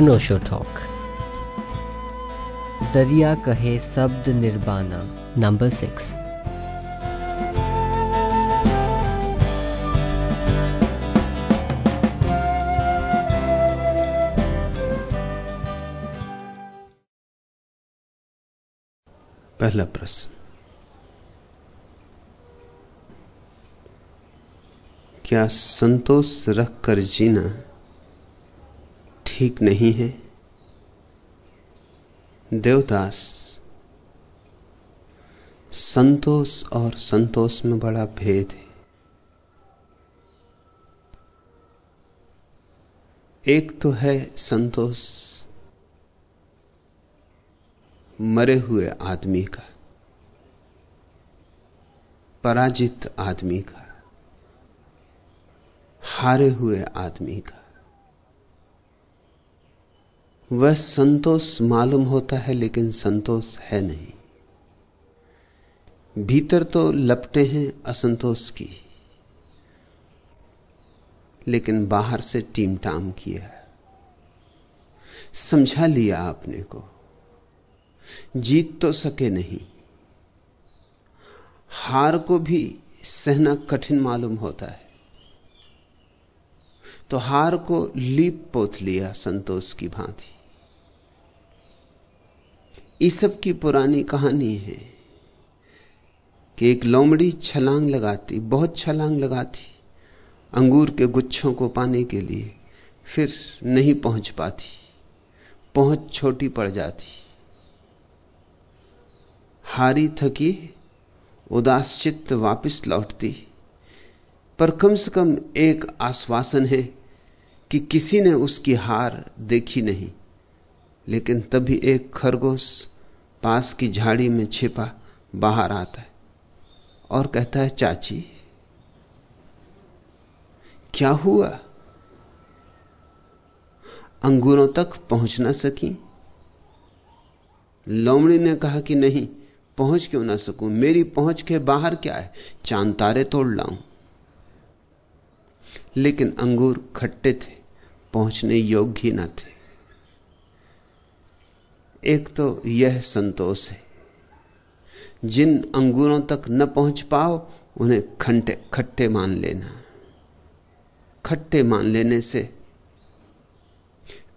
अनोशो talk. दरिया कहे शब्द निर्बाना नंबर सिक्स। पहला प्रश्न। क्या संतोष रखकर जीना ठीक नहीं है? देवदास, संतोष और संतोष में बड़ा भेद है। एक तो है संतोष, मरे हुए आदमी का, पराजित आदमी का, हारे हुए आदमी का। वह संतोष मालूम होता है, लेकिन संतोष है नहीं। भीतर तो लपटे हैं असंतोष की, लेकिन बाहर से टीम टाम किया समझा लिया आपने को। जीत तो सके नहीं। हार को भी सहना कठिन मालूम होता है। तो हार को लीप पोत लिया संतोष की भांति। ईसब की पुरानी कहानी है कि एक लोमड़ी छलांग लगाती, बहुत छलांग लगाती, अंगूर के गुच्छों को पाने के लिए फिर नहीं पहुँच पाती, पहुँच छोटी पड़ जाती। हारी थकी उदास चित्त वापिस लौटती, पर कम से कम एक आश्वासन है कि किसी ने उसकी हार देखी नहीं, लेकिन तभी एक खरगोश पास की झाड़ी में छिपा बाहर आता है और कहता है, चाची, क्या हुआ? अंगूरों तक पहुँच ना सकी? लोमड़ी ने कहा कि नहीं, पहुँच क्यों ना सकूँ? मेरी पहुँच के बाहर क्या है? चाँद तारे तोड़ लाऊं। लेकिन अंगूर खट्टे थे, पहुँचने योग्य ही ना थे। एक तो यह संतोष है। जिन अंगूरों तक न पहुँच पाओ, उन्हें खंटे, खट्टे मान लेना। खट्टे मान लेने से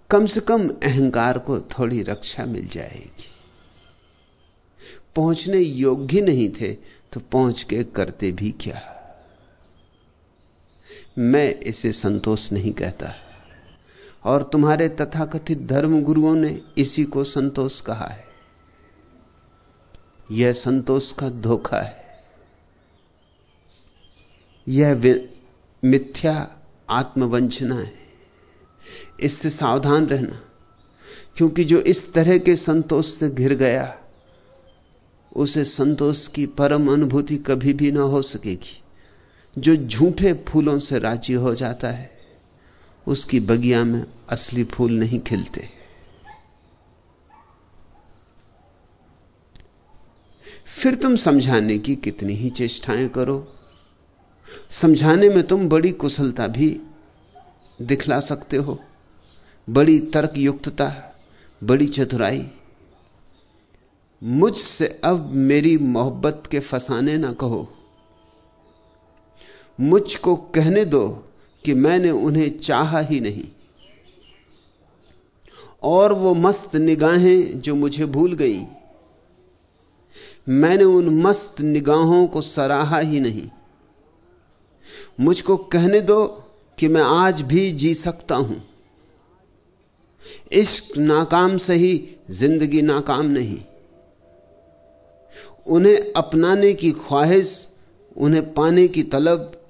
कम से कम अहंकार को थोड़ी रक्षा मिल जाएगी। पहुँचने योग्य नहीं थे तो पहुँच के करते भी क्या? मैं इसे संतोष नहीं कहता। और तुम्हारे तथाकथित धर्म गुरुओं ने इसी को संतोष कहा है। यह संतोष का धोखा है। यह मिथ्या आत्मवंचना है। इससे सावधान रहना, क्योंकि जो इस तरह के संतोष से घिर गया, उसे संतोष की परम अनुभूति कभी भी ना हो सकेगी। जो झूठे फूलों से राज़ी हो जाता है उसकी बगिया में असली फूल नहीं खिलते। फिर तुम समझाने की कितनी ही चेष्टाएँ करो। समझाने में तुम बड़ी कुशलता भी दिखला सकते हो। बड़ी तर्क युक्तता बड़ी चतुराई। मुझसे अब मेरी मोहब्बत के फसाने ना कहो। मुझको कहने दो कि मैंने उन्हें चाहा ही नहीं। और वो मस्त निगाहें जो मुझे भूल गई, मैंने उन मस्त निगाहों को सराहा ही नहीं। मुझको कहने दो कि मैं आज भी जी सकता हूँ। इश्क नाकाम सही, ज़िंदगी नाकाम नहीं। उन्हें अपनाने की ख्वाहिश, उन्हें पाने की तलब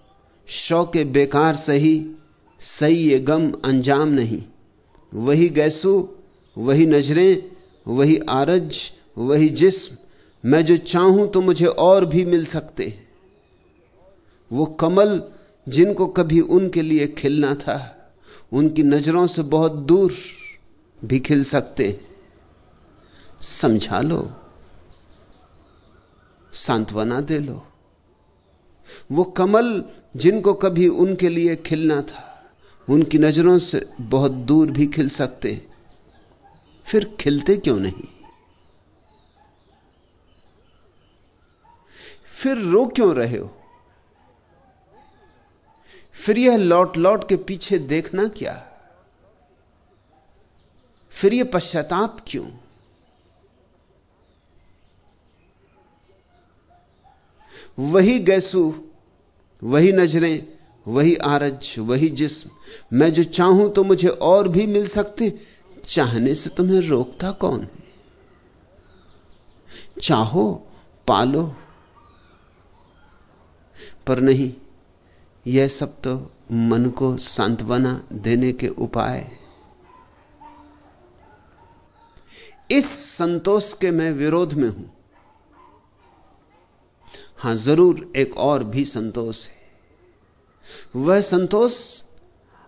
शौक बेकार सही सही ये गम अंजाम नहीं। वही गैसू, वही नज़रें, वही आरज, वही जिस्म, मैं जो चाहूँ तो मुझे और भी मिल सकते वो कमल जिनको कभी उनके लिए खिलना था, उनकी नज़रों से बहुत दूर भी खिल सकते समझा लो, सांत्वना दे लो। वो कमल जिनको कभी उनके लिए खिलना था, उनकी नज़रों से बहुत दूर भी खिल सकते फिर खिलते क्यों नहीं? फिर रो क्यों रहे हो? फिर यह लौट लौट के पीछे देखना क्या? फिर यह पश्चाताप क्यों? वही गैसू, वही नज़रें, वही आरज, वही जिस्म। मैं जो चाहूँ तो मुझे और भी मिल सकते। चाहने से तुम्हें रोकता कौन है? चाहो, पालो। पर नहीं, यह सब तो मन को सांत्वना देने के उपाय इस संतोष के मैं विरोध में हूँ। हाँ, ज़रूर एक और भी संतोष है। वह संतोष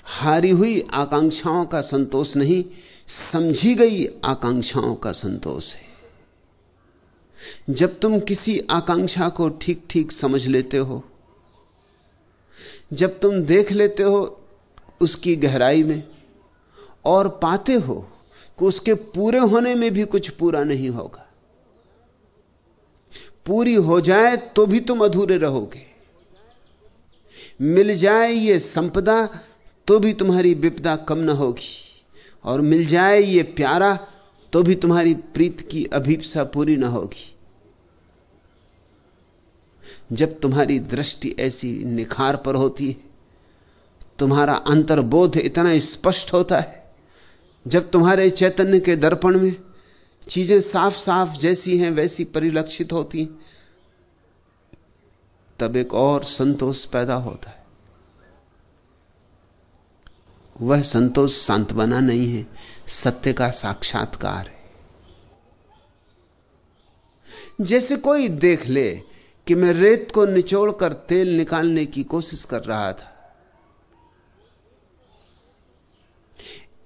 हारी हुई आकांक्षाओं का संतोष नहीं, समझी गई आकांक्षाओं का संतोष है। जब तुम किसी आकांक्षा को ठीक ठीक समझ लेते हो, जब तुम देख लेते हो उसकी गहराई में, और पाते हो कि उसके पूरे होने में भी कुछ पूरा नहीं होगा पूरी हो जाए तो भी तुम अधूरे रहोगे। मिल जाए ये संपदा तो भी तुम्हारी विपदा कम ना होगी। और मिल जाए ये प्यारा तो भी तुम्हारी प्रीत की अभीपसा पूरी ना होगी। जब तुम्हारी दृष्टि ऐसी निखार पर होती है, तुम्हारा अंतर्बोध इतना स्पष्ट होता है, जब तुम्हारे चैतन्य के दर्पण में चीज़ें साफ़ साफ़ जैसी हैं, वैसी परिलक्षित होती हैं, तब एक और संतोष पैदा होता है। वह संतोष सांत्वना नहीं है, सत्य का साक्षात्कार है। जैसे कोई देख ले कि मैं रेत को निचोड़कर तेल निकालने की कोशिश कर रहा था।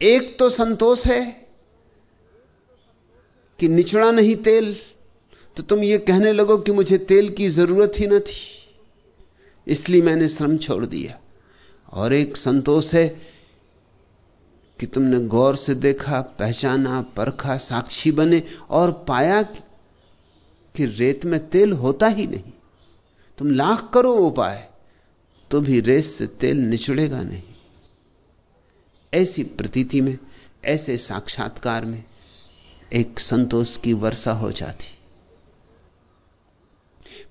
एक तो संतोष है कि निचड़ा नहीं तेल? तो तुम ये कहने लगो कि मुझे तेल की ज़रूरत ही न थी। इसलिए मैंने श्रम छोड़ दिया। और एक संतोष है कि तुमने गौर से देखा, पहचाना, परखा, साक्षी बने और पाया कि रेत में तेल होता ही नहीं। तुम लाख करो उपाय तो भी रेत से तेल निचड़ेगा नहीं। ऐसी प्रतीति में, ऐसे साक्षात्कार में एक संतोष की वर्षा हो जाती।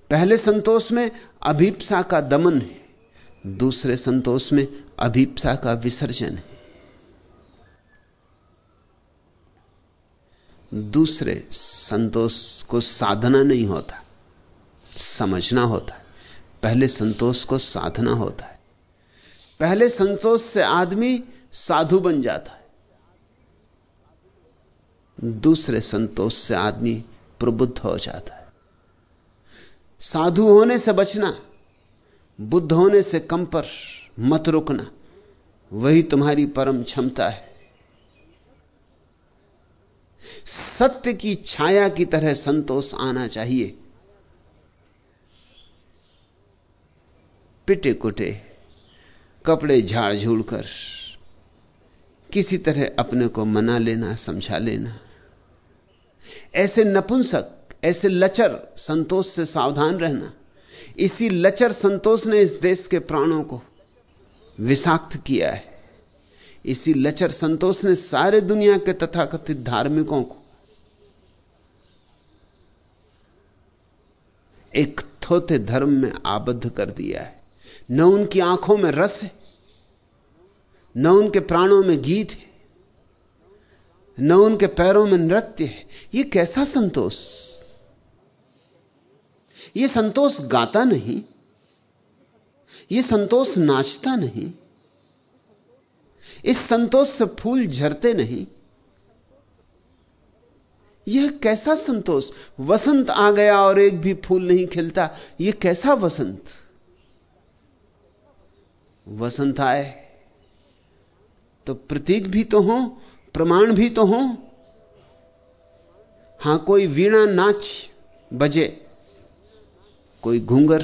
पहले संतोष में अभीपसा का दमन है, दूसरे संतोष में अभीपसा का विसर्जन है। दूसरे संतोष को साधना नहीं होता, समझना होता। है पहले संतोष को साधना होता है। पहले संतोष से आदमी साधु बन जाता है। दूसरे संतोष से आदमी प्रबुद्ध हो जाता है। साधु होने से बचना, बुद्ध होने से कम पर मत रुकना, वही तुम्हारी परम क्षमता है। सत्य की छाया की तरह संतोष आना चाहिए। पिटे कुटे कपड़े झाड़ झूड़ कर, किसी तरह अपने को मना लेना, समझा लेना। ऐसे नपुंसक, ऐसे लचर संतोष से सावधान रहना। इसी लचर संतोष ने इस देश के प्राणों को विषाक्त किया है। इसी लचर संतोष ने सारे दुनिया के तथाकथित धार्मिकों को एक थोथे धर्म में आबद्ध कर दिया है। न उनकी आँखों में रस है, न उनके प्राणों में गीत है। न उनके पैरों में नृत्य है। यह कैसा संतोष? यह संतोष गाता नहीं। यह संतोष नाचता नहीं। इस संतोष से फूल झरते नहीं। यह कैसा संतोष? वसंत आ गया और एक भी फूल नहीं खिलता। यह कैसा वसंत? वसंत आए तो प्रतीक भी तो हो प्रमाण भी तो हो। हाँ, कोई वीणा नाच बजे, कोई घूंगर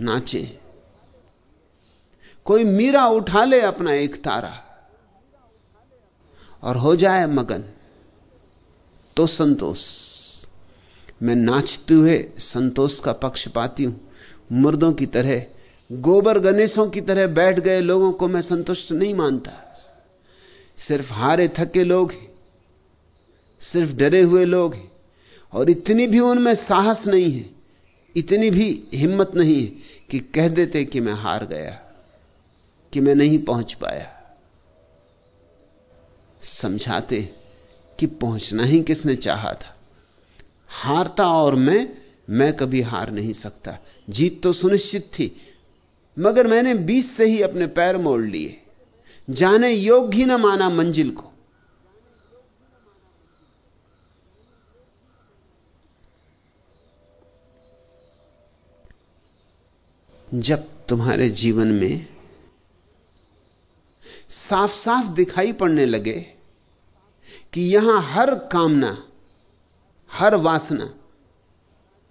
नाचे, कोई मीरा उठा ले अपना एक तारा, और हो जाए मगन तो संतोष। मैं नाचते हुए संतोष का पक्ष पाती हूँ। मुर्दों की तरह, गोबर गणेशों की तरह बैठ गए लोगों को मैं संतुष्ट नहीं मानता। सिर्फ़ हारे थके लोग हैं, सिर्फ़ डरे हुए लोग हैं, और इतनी भी उनमें साहस नहीं है, इतनी भी हिम्मत नहीं है कि कह देते कि मैं हार गया, कि मैं नहीं पहुँच पाया। समझाते कि पहुँचना ही किसने चाहा था। हारता और मैं मैं कभी हार नहीं सकता। जीत तो सुनिश्चित थी, मगर मैंने बीच से ही अपने पैर मोड़ लिए। जाने योग्य ना माना मंजिल को। जब तुम्हारे जीवन में साफ़ साफ़ दिखाई पड़ने लगे कि यहाँ हर कामना, हर वासना,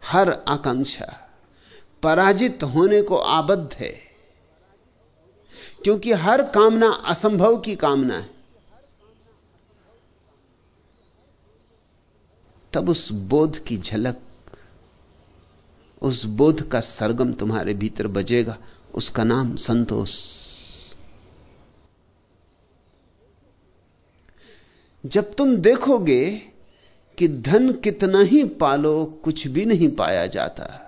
हर आकांक्षा पराजित होने को आबद्ध है क्योंकि हर कामना असंभव की कामना है। तब उस बोध की झलक, उस बोध का सरगम तुम्हारे भीतर बजेगा। उसका नाम संतोष। जब तुम देखोगे कि धन कितना ही पालो, कुछ भी नहीं पाया जाता।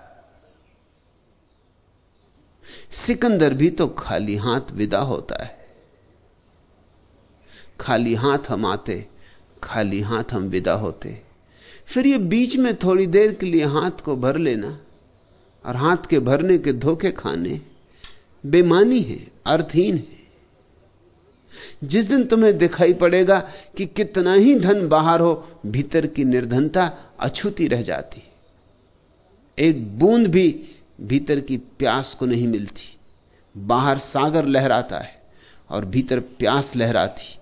सिकंदर भी तो खाली हाथ विदा होता है। खाली हाथ हम आते, खाली हाथ हम विदा होते। फिर ये बीच में थोड़ी देर के लिए हाथ को भर लेना और हाथ के भरने के धोखे खाने, बेमानी है, अर्थहीन है। जिस दिन तुम्हें दिखाई पड़ेगा कि कितना ही धन बाहर हो, भीतर की निर्धनता अछूती रह जाती। एक बूंद भी भीतर की प्यास को नहीं मिलती। बाहर सागर लहराता है और भीतर प्यास लहराती।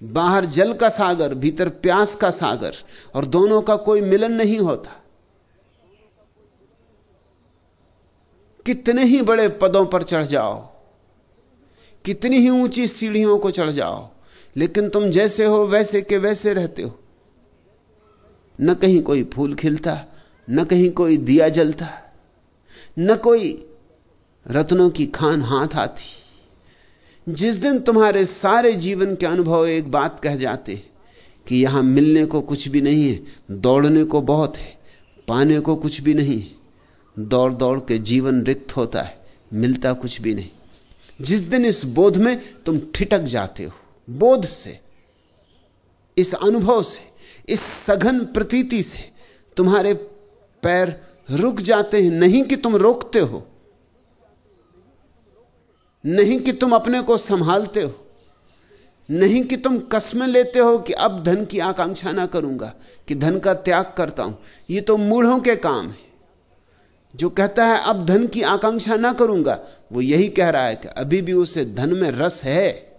बाहर जल का सागर, भीतर प्यास का सागर और दोनों का कोई मिलन नहीं होता। कितने ही बड़े पदों पर चढ़ जाओ, कितनी ही ऊँची सीढ़ियों को चढ़ जाओ, लेकिन तुम जैसे हो वैसे के वैसे रहते हो। न कहीं कोई फूल खिलता न कहीं कोई दिया जलता, न कोई रत्नों की खान हाथ आती। जिस दिन तुम्हारे सारे जीवन के अनुभव एक बात कह जाते कि यहाँ मिलने को कुछ भी नहीं है, दौड़ने को बहुत है, पाने को कुछ भी नहीं है दौड़ दौड़ के जीवन रिक्त होता है, मिलता कुछ भी नहीं। जिस दिन इस बोध में तुम ठिटक जाते हो, बोध से, इस अनुभव से, इस सघन प्रतीति से, तुम्हारे पैर रुक जाते हैं। नहीं कि तुम रोकते हो। नहीं कि तुम अपने को संभालते हो। नहीं कि तुम कस्में लेते हो कि अब धन की आकांक्षा ना करूँगा, कि धन का त्याग करता हूँ। यह तो मूढ़ों के काम है। जो कहता है, अब धन की आकांक्षा ना करूँगा, वो यही कह रहा है कि अभी भी उसे धन में रस है।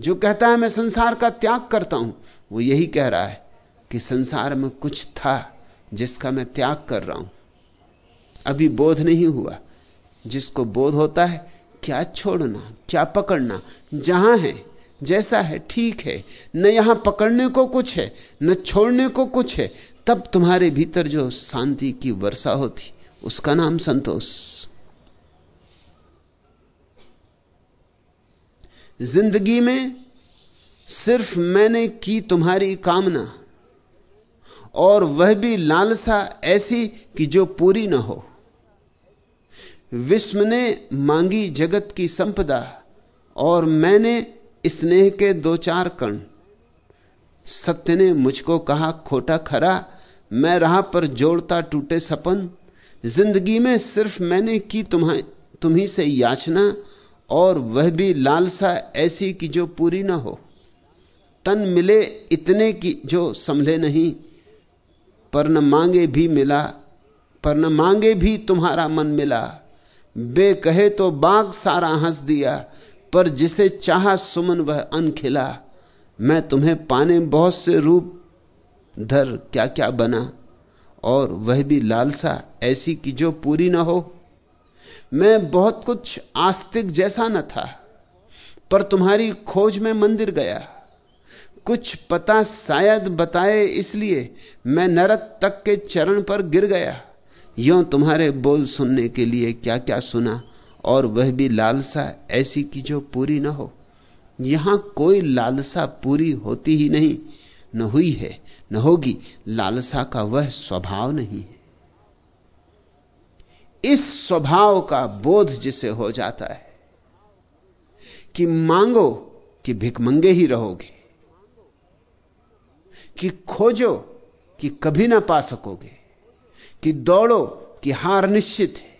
जो कहता है, मैं संसार का त्याग करता हूँ, वो यही कह रहा है कि संसार में कुछ था। जिसका मैं त्याग कर रहा हूँ। अभी बोध नहीं हुआ। जिसको बोध होता है, क्या छोड़ना, क्या पकड़ना, जहाँ है, जैसा है, ठीक है। न यहाँ पकड़ने को कुछ है, न छोड़ने को कुछ है। तब तुम्हारे भीतर जो शांति की वर्षा होती, उसका नाम संतोष। ज़िंदगी में सिर्फ़ मैंने की तुम्हारी कामना और वह भी लालसा ऐसी कि जो पूरी न हो। विश्व ने मांगी जगत की संपदा और मैंने स्नेह के दो चार कण। सत्य ने मुझको कहा, खोटा खरा, मैं रहा पर जोड़ता टूटे सपन। ज़िंदगी में सिर्फ़ मैंने की तुम्हें, तुम्ही से याचना और वह भी लालसा ऐसी कि जो पूरी ना हो। तन मिले इतने की जो संभले नहीं। पर न मांगे भी मिला, पर न मांगे भी तुम्हारा मन मिला। बे कहे तो बाग सारा हंस दिया, पर जिसे चाहा सुमन वह अन खिला। मैं तुम्हें पाने बहुत से रूप, धर क्या क्या बना, और वह भी लालसा ऐसी कि जो पूरी ना हो। मैं बहुत कुछ आस्तिक जैसा न था, पर तुम्हारी खोज में मंदिर गया। कुछ पता शायद बताए इसलिए मैं नरक तक के चरण पर गिर गया। यो तुम्हारे बोल सुनने के लिए क्या क्या सुना, और वह भी लालसा ऐसी की जो पूरी ना हो। यहाँ कोई लालसा पूरी होती ही नहीं, न हुई है, न होगी। लालसा का वह स्वभाव नहीं है। इस स्वभाव का बोध जिसे हो जाता है, कि मांगो कि भिकमंगे ही रहोगे। कि खोजो कि कभी ना पा सकोगे, कि दौड़ो कि हार निश्चित है।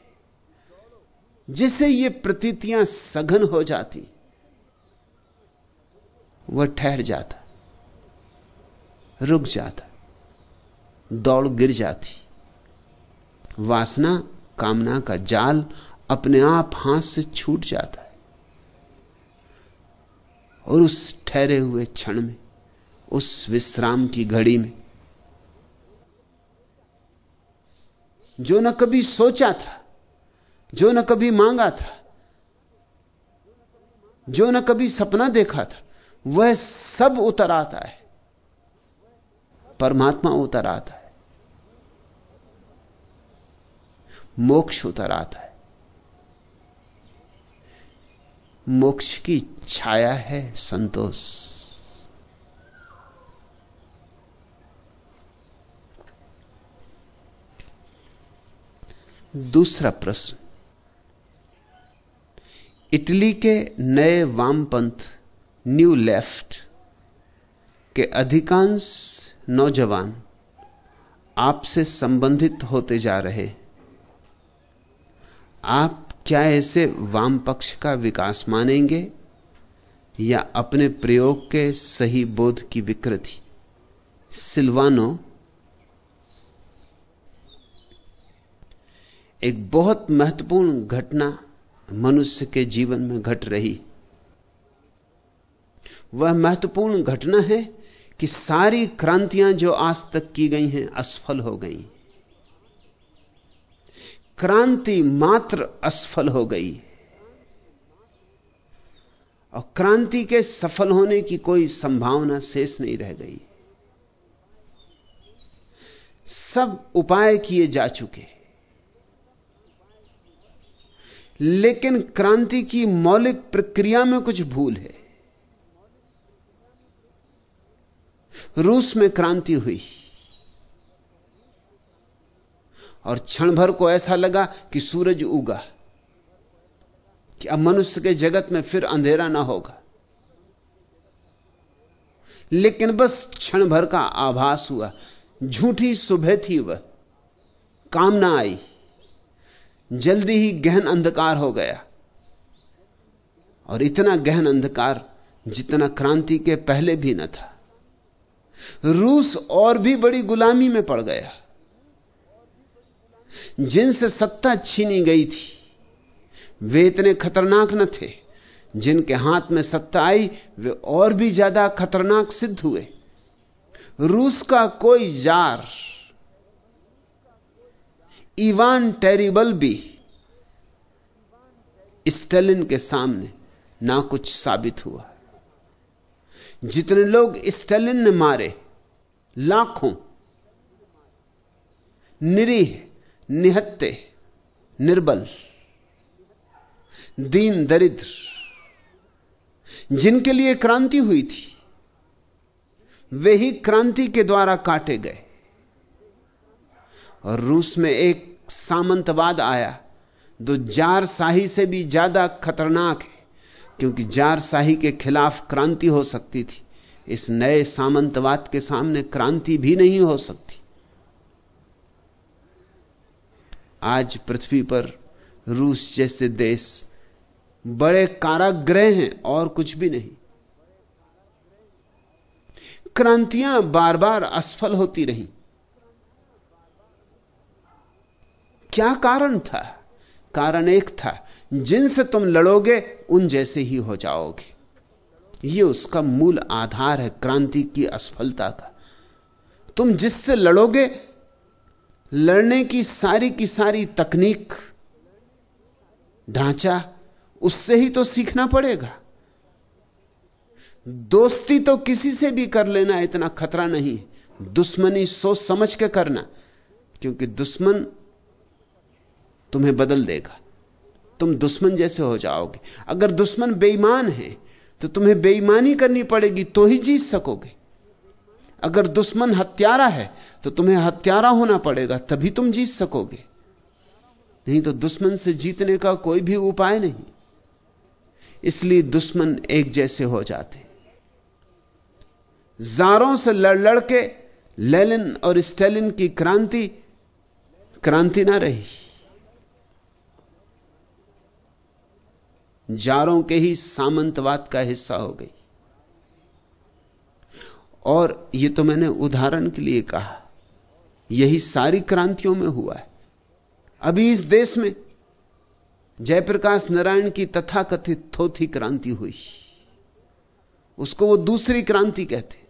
जिसे ये प्रतीतियाँ सघन हो जाती, वह ठहर जाता, रुक जाता, दौड़ गिर जाती। वासना, कामना का जाल अपने आप हाथ से छूट जाता है और उस ठहरे हुए क्षण में उस विश्राम की घड़ी में। जो न कभी सोचा था, जो न कभी मांगा था, जो न कभी सपना देखा था, वह सब उतर आता है। परमात्मा उतर आता है। मोक्ष उतर आता है। मोक्ष की छाया है संतोष। दूसरा प्रश्न। इटली के नए वामपंथ, न्यू लेफ़्ट, के अधिकांश नौजवान आपसे संबंधित होते जा रहे। आप क्या ऐसे वाम पक्ष का विकास मानेंगे या अपने प्रयोग के सही बोध की विकृति? सिल्वानो एक बहुत महत्वपूर्ण घटना मनुष्य के जीवन में घट रही। वह महत्वपूर्ण घटना है कि सारी क्रांतियाँ जो आज तक की गई हैं, असफल हो गई। क्रांति मात्र असफल हो गई। और क्रांति के सफल होने की कोई संभावना शेष नहीं रह गई। सब उपाय किए जा चुके लेकिन क्रांति की मौलिक प्रक्रिया में कुछ भूल है। रूस में क्रांति हुई। और क्षण भर को ऐसा लगा कि सूरज उगा, कि अब मनुष्य के जगत में फिर अंधेरा ना होगा। लेकिन बस क्षण भर का आभास हुआ। झूठी सुबह थी वह, काम ना आई। जल्दी ही गहन अंधकार हो गया। और इतना गहन अंधकार जितना क्रांति के पहले भी न था। रूस और भी बड़ी गुलामी में पड़ गया। जिनसे सत्ता छीनी गई थी, वे इतने खतरनाक न थे, जिनके हाथ में सत्ता आई, वे और भी ज़्यादा खतरनाक सिद्ध हुए। रूस का कोई जार इवान टेरिबल भी स्टेलिन के सामने ना कुछ साबित हुआ। जितने लोग स्टेलिन ने मारे, लाखों निरीह निहत्ते, निर्बल, दीन दरिद्र, जिनके लिए क्रांति हुई थी, वे ही क्रांति के द्वारा काटे गए। और रूस में एक सामंतवाद आया जो जार शाही से भी ज़्यादा खतरनाक है, क्योंकि जार शाही के खिलाफ क्रांति हो सकती थी। इस नए सामंतवाद के सामने क्रांति भी नहीं हो सकती। आज पृथ्वी पर रूस जैसे देश बड़े कारागृह हैं और कुछ भी नहीं। क्रांतियाँ बार बार असफल होती रहीं। क्या कारण था? कारण एक था, जिनसे तुम लड़ोगे, उन जैसे ही हो जाओगे। यह उसका मूल आधार है, क्रांति की असफलता का। तुम जिससे लड़ोगे, लड़ने की सारी की सारी तकनीक, ढांचा, उससे ही तो सीखना पड़ेगा। दोस्ती तो किसी से भी कर लेना इतना खतरा नहीं। दुश्मनी सोच समझ के करना, क्योंकि दुश्मन तुम्हें बदल देगा। तुम दुश्मन जैसे हो जाओगे। अगर दुश्मन बेईमान है तो तुम्हें बेईमानी करनी पड़ेगी तो ही जीत सकोगे। अगर दुश्मन हत्यारा है तो तुम्हें हत्यारा होना पड़ेगा, तभी तुम जीत सकोगे। नहीं तो दुश्मन से जीतने का कोई भी उपाय नहीं। इसलिए दुश्मन एक जैसे हो जाते। जारों से लड़ लड़के लेलिन और स्टेलिन की क्रांति क्रांति ना रही। जारों के ही सामंतवाद का हिस्सा हो गई। और यह तो मैंने उदाहरण के लिए कहा, यही सारी क्रांतियों में हुआ है। अभी इस देश में जयप्रकाश नारायण की तथाकथित थोथी क्रांति हुई। उसको वो दूसरी क्रांति कहते।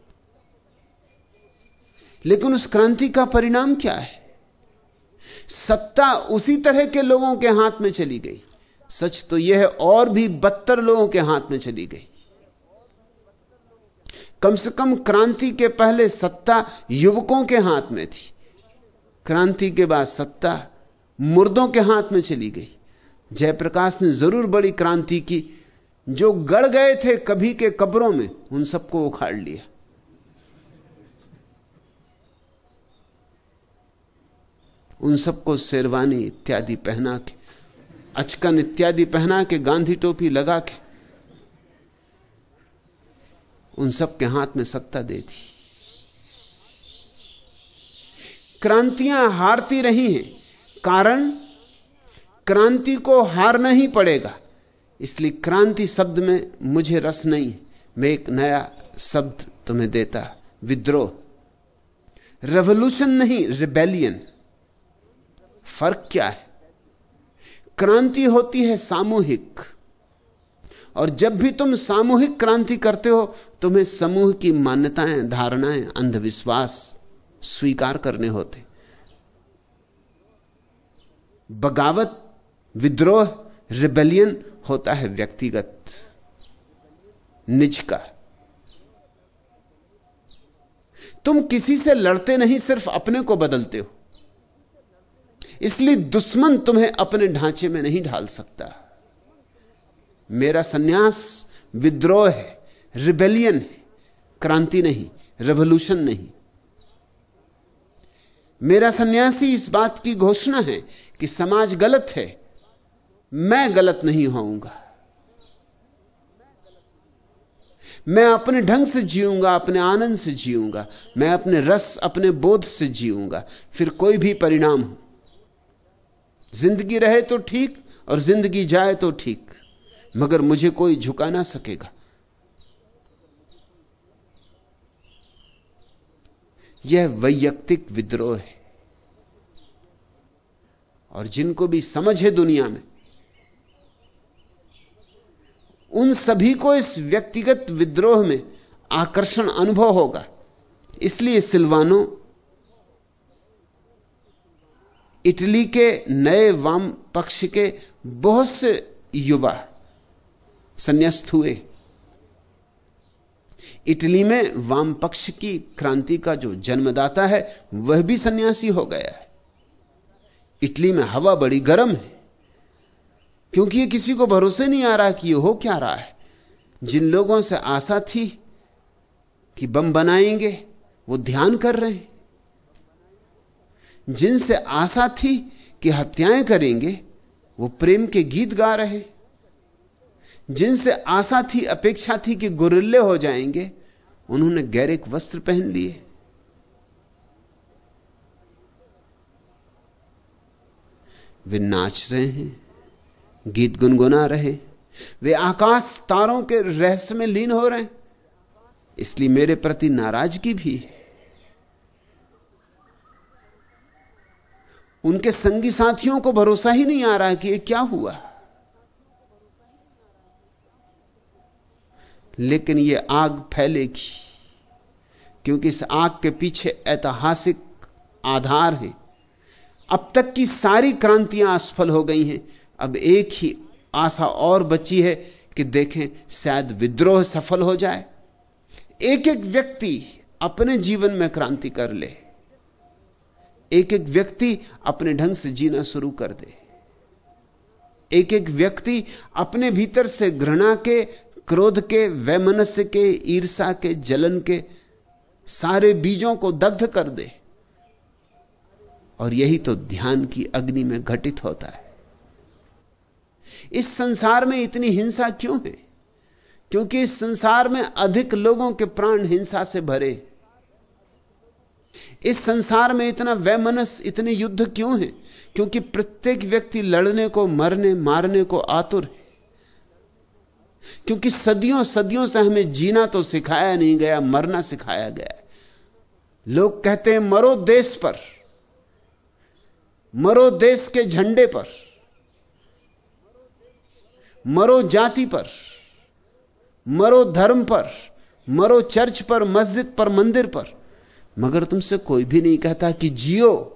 लेकिन उस क्रांति का परिणाम क्या है? सत्ता उसी तरह के लोगों के हाथ में चली गई। सच तो यह है, और भी बदतर लोगों के हाथ में चली गई। कम से कम क्रांति के पहले सत्ता युवकों के हाथ में थी। क्रांति के बाद सत्ता मुर्दों के हाथ में चली गई। जयप्रकाश ने ज़रूर बड़ी क्रांति की। जो गड़ गए थे कभी के कब्रों में, उन सबको उखाड़ लिया। उन सबको शेरवानी इत्यादि पहना के अचकन इत्यादि पहना के गांधी टोपी लगा के उन सब के हाथ में सत्ता दे दी। क्रांतियाँ हारती रही हैं, कारण क्रांति को हारना ही पड़ेगा। इसलिए क्रांति शब्द में मुझे रस नहीं, मैं एक नया शब्द तुम्हें देता, विद्रोह। रेवोल्यूशन नहीं रिबेलियन फ़र्क क्या है? क्रांति होती है सामूहिक। और जब भी तुम सामूहिक क्रांति करते हो, तुम्हें समूह की मान्यताएँ, धारणाएँ, अंधविश्वास स्वीकार करने होते। बगावत, विद्रोह, रिबेलियन होता है व्यक्तिगत, निज का। तुम किसी से लड़ते नहीं, सिर्फ़ अपने को बदलते हो। इसलिए दुश्मन तुम्हें अपने ढांचे में नहीं ढाल सकता। मेरा सन्यास विद्रोह है, रिबेलियन है, क्रांति नहीं रेवोल्यूशन नहीं। मेरा सन्यासी इस बात की घोषणा है कि समाज गलत है, मैं गलत नहीं होऊँगा। मैं अपने ढंग से जीऊँगा, अपने आनंद से जीऊँगा, मैं अपने रस, अपने बोध से जीऊँगा, फिर कोई भी परिणाम हो। ज़िंदगी रहे तो ठीक और ज़िंदगी जाए तो ठीक, मगर मुझे कोई झुका ना सकेगा। यह वैयक्तिक विद्रोह है, और जिनको भी समझ है दुनिया में, उन सभी को इस व्यक्तिगत विद्रोह में आकर्षण अनुभव होगा। इसलिए सिल्वानो इटली के नए वाम पक्ष के बहुत से युवा संन्यास्त हुए। इटली में वाम पक्ष की क्रांति का जो जन्मदाता है, वह भी सन्यासी हो गया है। इटली में हवा बड़ी गर्म है, क्योंकि ये किसी को भरोसे नहीं आ रहा कि ये हो क्या रहा है। जिन लोगों से आशा थी कि बम बनाएँगे, वो ध्यान कर रहे हैं। जिनसे आशा थी कि हत्याएँ करेंगे, वो प्रेम के गीत गा रहे। जिनसे आशा थी, अपेक्षा थी कि गुरिल्ले हो जाएँगे, उन्होंने गैरिक वस्त्र पहन लिए। वे नाच रहे हैं, गीत गुनगुना रहे वे आकाश तारों के रहस्य में लीन हो रहे हैं। इसलिए मेरे प्रति नाराज़गी भी है। उनके संगी साथियों को भरोसा ही नहीं आ रहा कि ये क्या हुआ। लेकिन यह आग फैलेगी, क्योंकि इस आग के पीछे ऐतिहासिक आधार है। अब तक की सारी क्रांतियाँ असफल हो गई हैं। अब एक ही आशा और बची है कि देखें, शायद विद्रोह सफल हो जाए। एक एक व्यक्ति अपने जीवन में क्रांति कर ले। एक एक व्यक्ति अपने ढंग से जीना शुरू कर दे। एक एक व्यक्ति अपने भीतर से घृणा के, क्रोध के, वैमनस्य के ईर्षा के, जलन के सारे बीजों को दग्ध कर दे। और यही तो ध्यान की अग्नि में घटित होता है। इस संसार में इतनी हिंसा क्यों है? क्योंकि इस संसार में अधिक लोगों के प्राण हिंसा से भरे इस संसार में इतना वैमनस, इतने युद्ध क्यों है? क्योंकि प्रत्येक व्यक्ति लड़ने को, मरने, मारने को आतुर है। क्योंकि सदियों सदियों से हमें जीना तो सिखाया नहीं गया, मरना सिखाया गया लोग कहते हैं, मरो देश पर, मरो देश के झंडे पर, मरो जाति पर, मरो धर्म पर, मरो चर्च पर, मस्जिद पर, मंदिर पर मगर तुमसे कोई भी नहीं कहता कि जियो।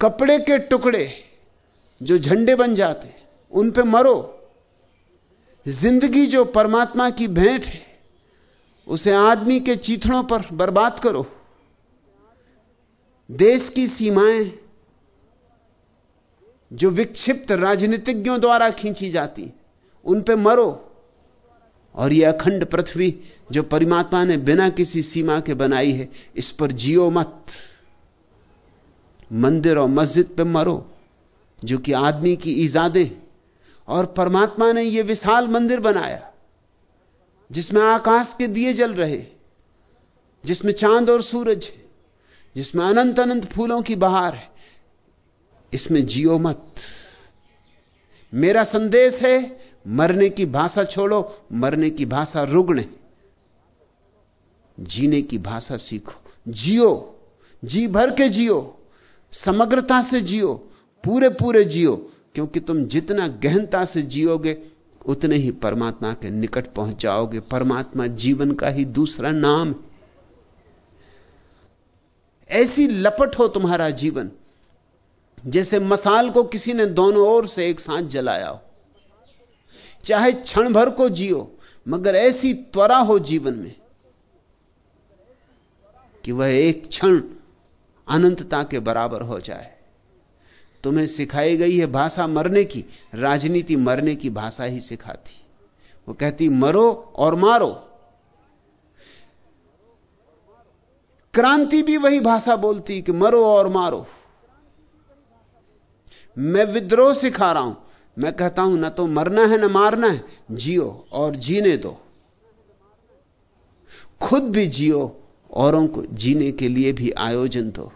कपड़े के टुकड़े जो झंडे बन जाते, उन पे मरो। ज़िंदगी जो परमात्मा की भेंट है, उसे आदमी के चीथड़ों पर बर्बाद करो। देश की सीमाएँ जो विक्षिप्त राजनीतिज्ञों द्वारा खींची जाती, उन पे मरो। और यह अखंड पृथ्वी जो परमात्मा ने बिना किसी सीमा के बनाई है, इस पर जियो मत। मंदिर और मस्जिद पे मरो, जो कि आदमी की ईजादें। और परमात्मा ने यह विशाल मंदिर बनाया, जिसमें आकाश के दिए जल रहे, जिसमें चाँद और सूरज है, जिसमें अनंत अनंत फूलों की बहार है। इसमें जियो मत। मेरा संदेश है मरने की भाषा छोड़ो, मरने की भाषा रुग्ण। है जीने की भाषा सीखो। जियो, जी भर के जियो, समग्रता से जियो पूरे पूरे जियो, क्योंकि तुम जितना गहनता से जियोगे, उतने ही परमात्मा के निकट पहुँच जाओगे परमात्मा जीवन का ही दूसरा नाम है। ऐसी लपट हो तुम्हारा जीवन, जैसे मसाल को किसी ने दोनों ओर से एक साथ जलाया हो। चाहे क्षण भर को जियो, मगर ऐसी त्वरा हो जीवन में कि वह एक क्षण अनंतता के बराबर हो जाए। तुम्हें सिखाई गई है भाषा मरने की, राजनीति मरने की भाषा ही सिखाती। वो कहती, मरो और मारो। क्रांति भी वही भाषा बोलती कि मरो और मारो। मैं विद्रोह सिखा रहा हूँ मैं कहता हूँ, ना तो मरना है, ना मारना है। जियो और जीने दो। खुद भी जियो, औरों को जीने के लिए भी आयोजन दो।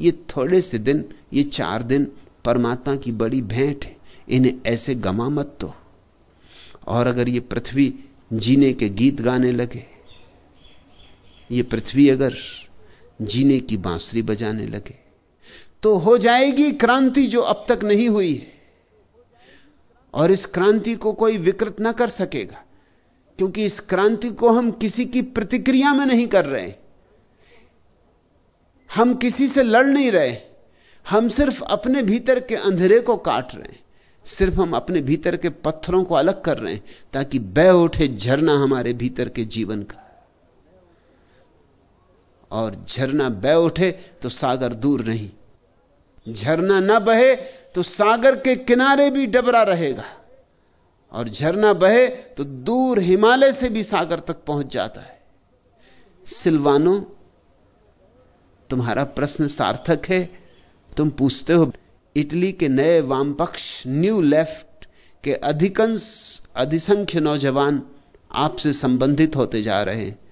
ये थोड़े से दिन, ये चार दिन परमात्मा की बड़ी भेंट है। इन्हें ऐसे गमा मत दो। और अगर ये पृथ्वी जीने के गीत गाने लगे, ये पृथ्वी अगर जीने की बांसुरी बजाने लगे तो हो जाएगी क्रांति जो अब तक नहीं हुई है। और इस क्रांति को कोई विकृत ना कर सकेगा, क्योंकि इस क्रांति को हम किसी की प्रतिक्रिया में नहीं कर रहे। हम किसी से लड़ नहीं रहे। हम सिर्फ़ अपने भीतर के अंधेरे को काट रहे हैं। सिर्फ़ हम अपने भीतर के पत्थरों को अलग कर रहे हैं, ताकि बह उठे झरना हमारे भीतर के जीवन का। और झरना बह उठे तो सागर दूर नहीं। झरना न बहे तो सागर के किनारे भी डबरा रहेगा। और झरना बहे तो दूर हिमालय से भी सागर तक पहुँच जाता है। सिलवानो, तुम्हारा प्रश्न सार्थक है। तुम पूछते हो, इटली के नए वामपक्ष, न्यू लेफ़्ट के अधिकांश, अधिसंख्य नौजवान आपसे संबंधित होते जा रहे हैं।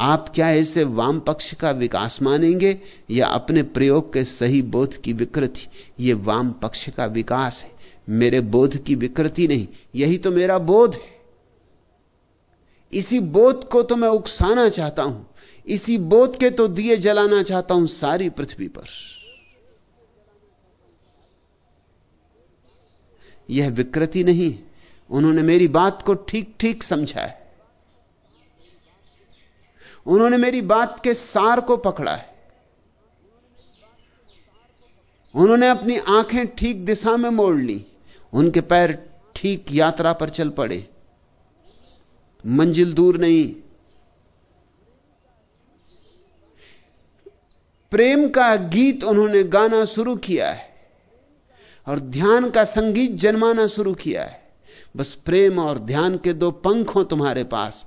आप क्या इसे वाम पक्ष का विकास मानेंगे? या अपने प्रयोग के सही बोध की विकृति? यह वाम पक्ष का विकास है। मेरे बोध की विकृति नहीं, यही तो मेरा बोध है। इसी बोध को तो मैं उकसाना चाहता हूँ। इसी बोध के तो दिए जलाना चाहता हूँ सारी पृथ्वी पर। यह विकृति नहीं उन्होंने मेरी बात को ठीक ठीक समझा है। उन्होंने मेरी बात के सार को पकड़ा है। उन्होंने अपनी आँखें ठीक दिशा में मोड़ ली। उनके पैर ठीक यात्रा पर चल पड़े। मंजिल दूर नहीं। प्रेम का गीत उन्होंने गाना शुरू किया है और ध्यान का संगीत जन्माना शुरू किया है। बस प्रेम और ध्यान के दो पंख हो तुम्हारे पास।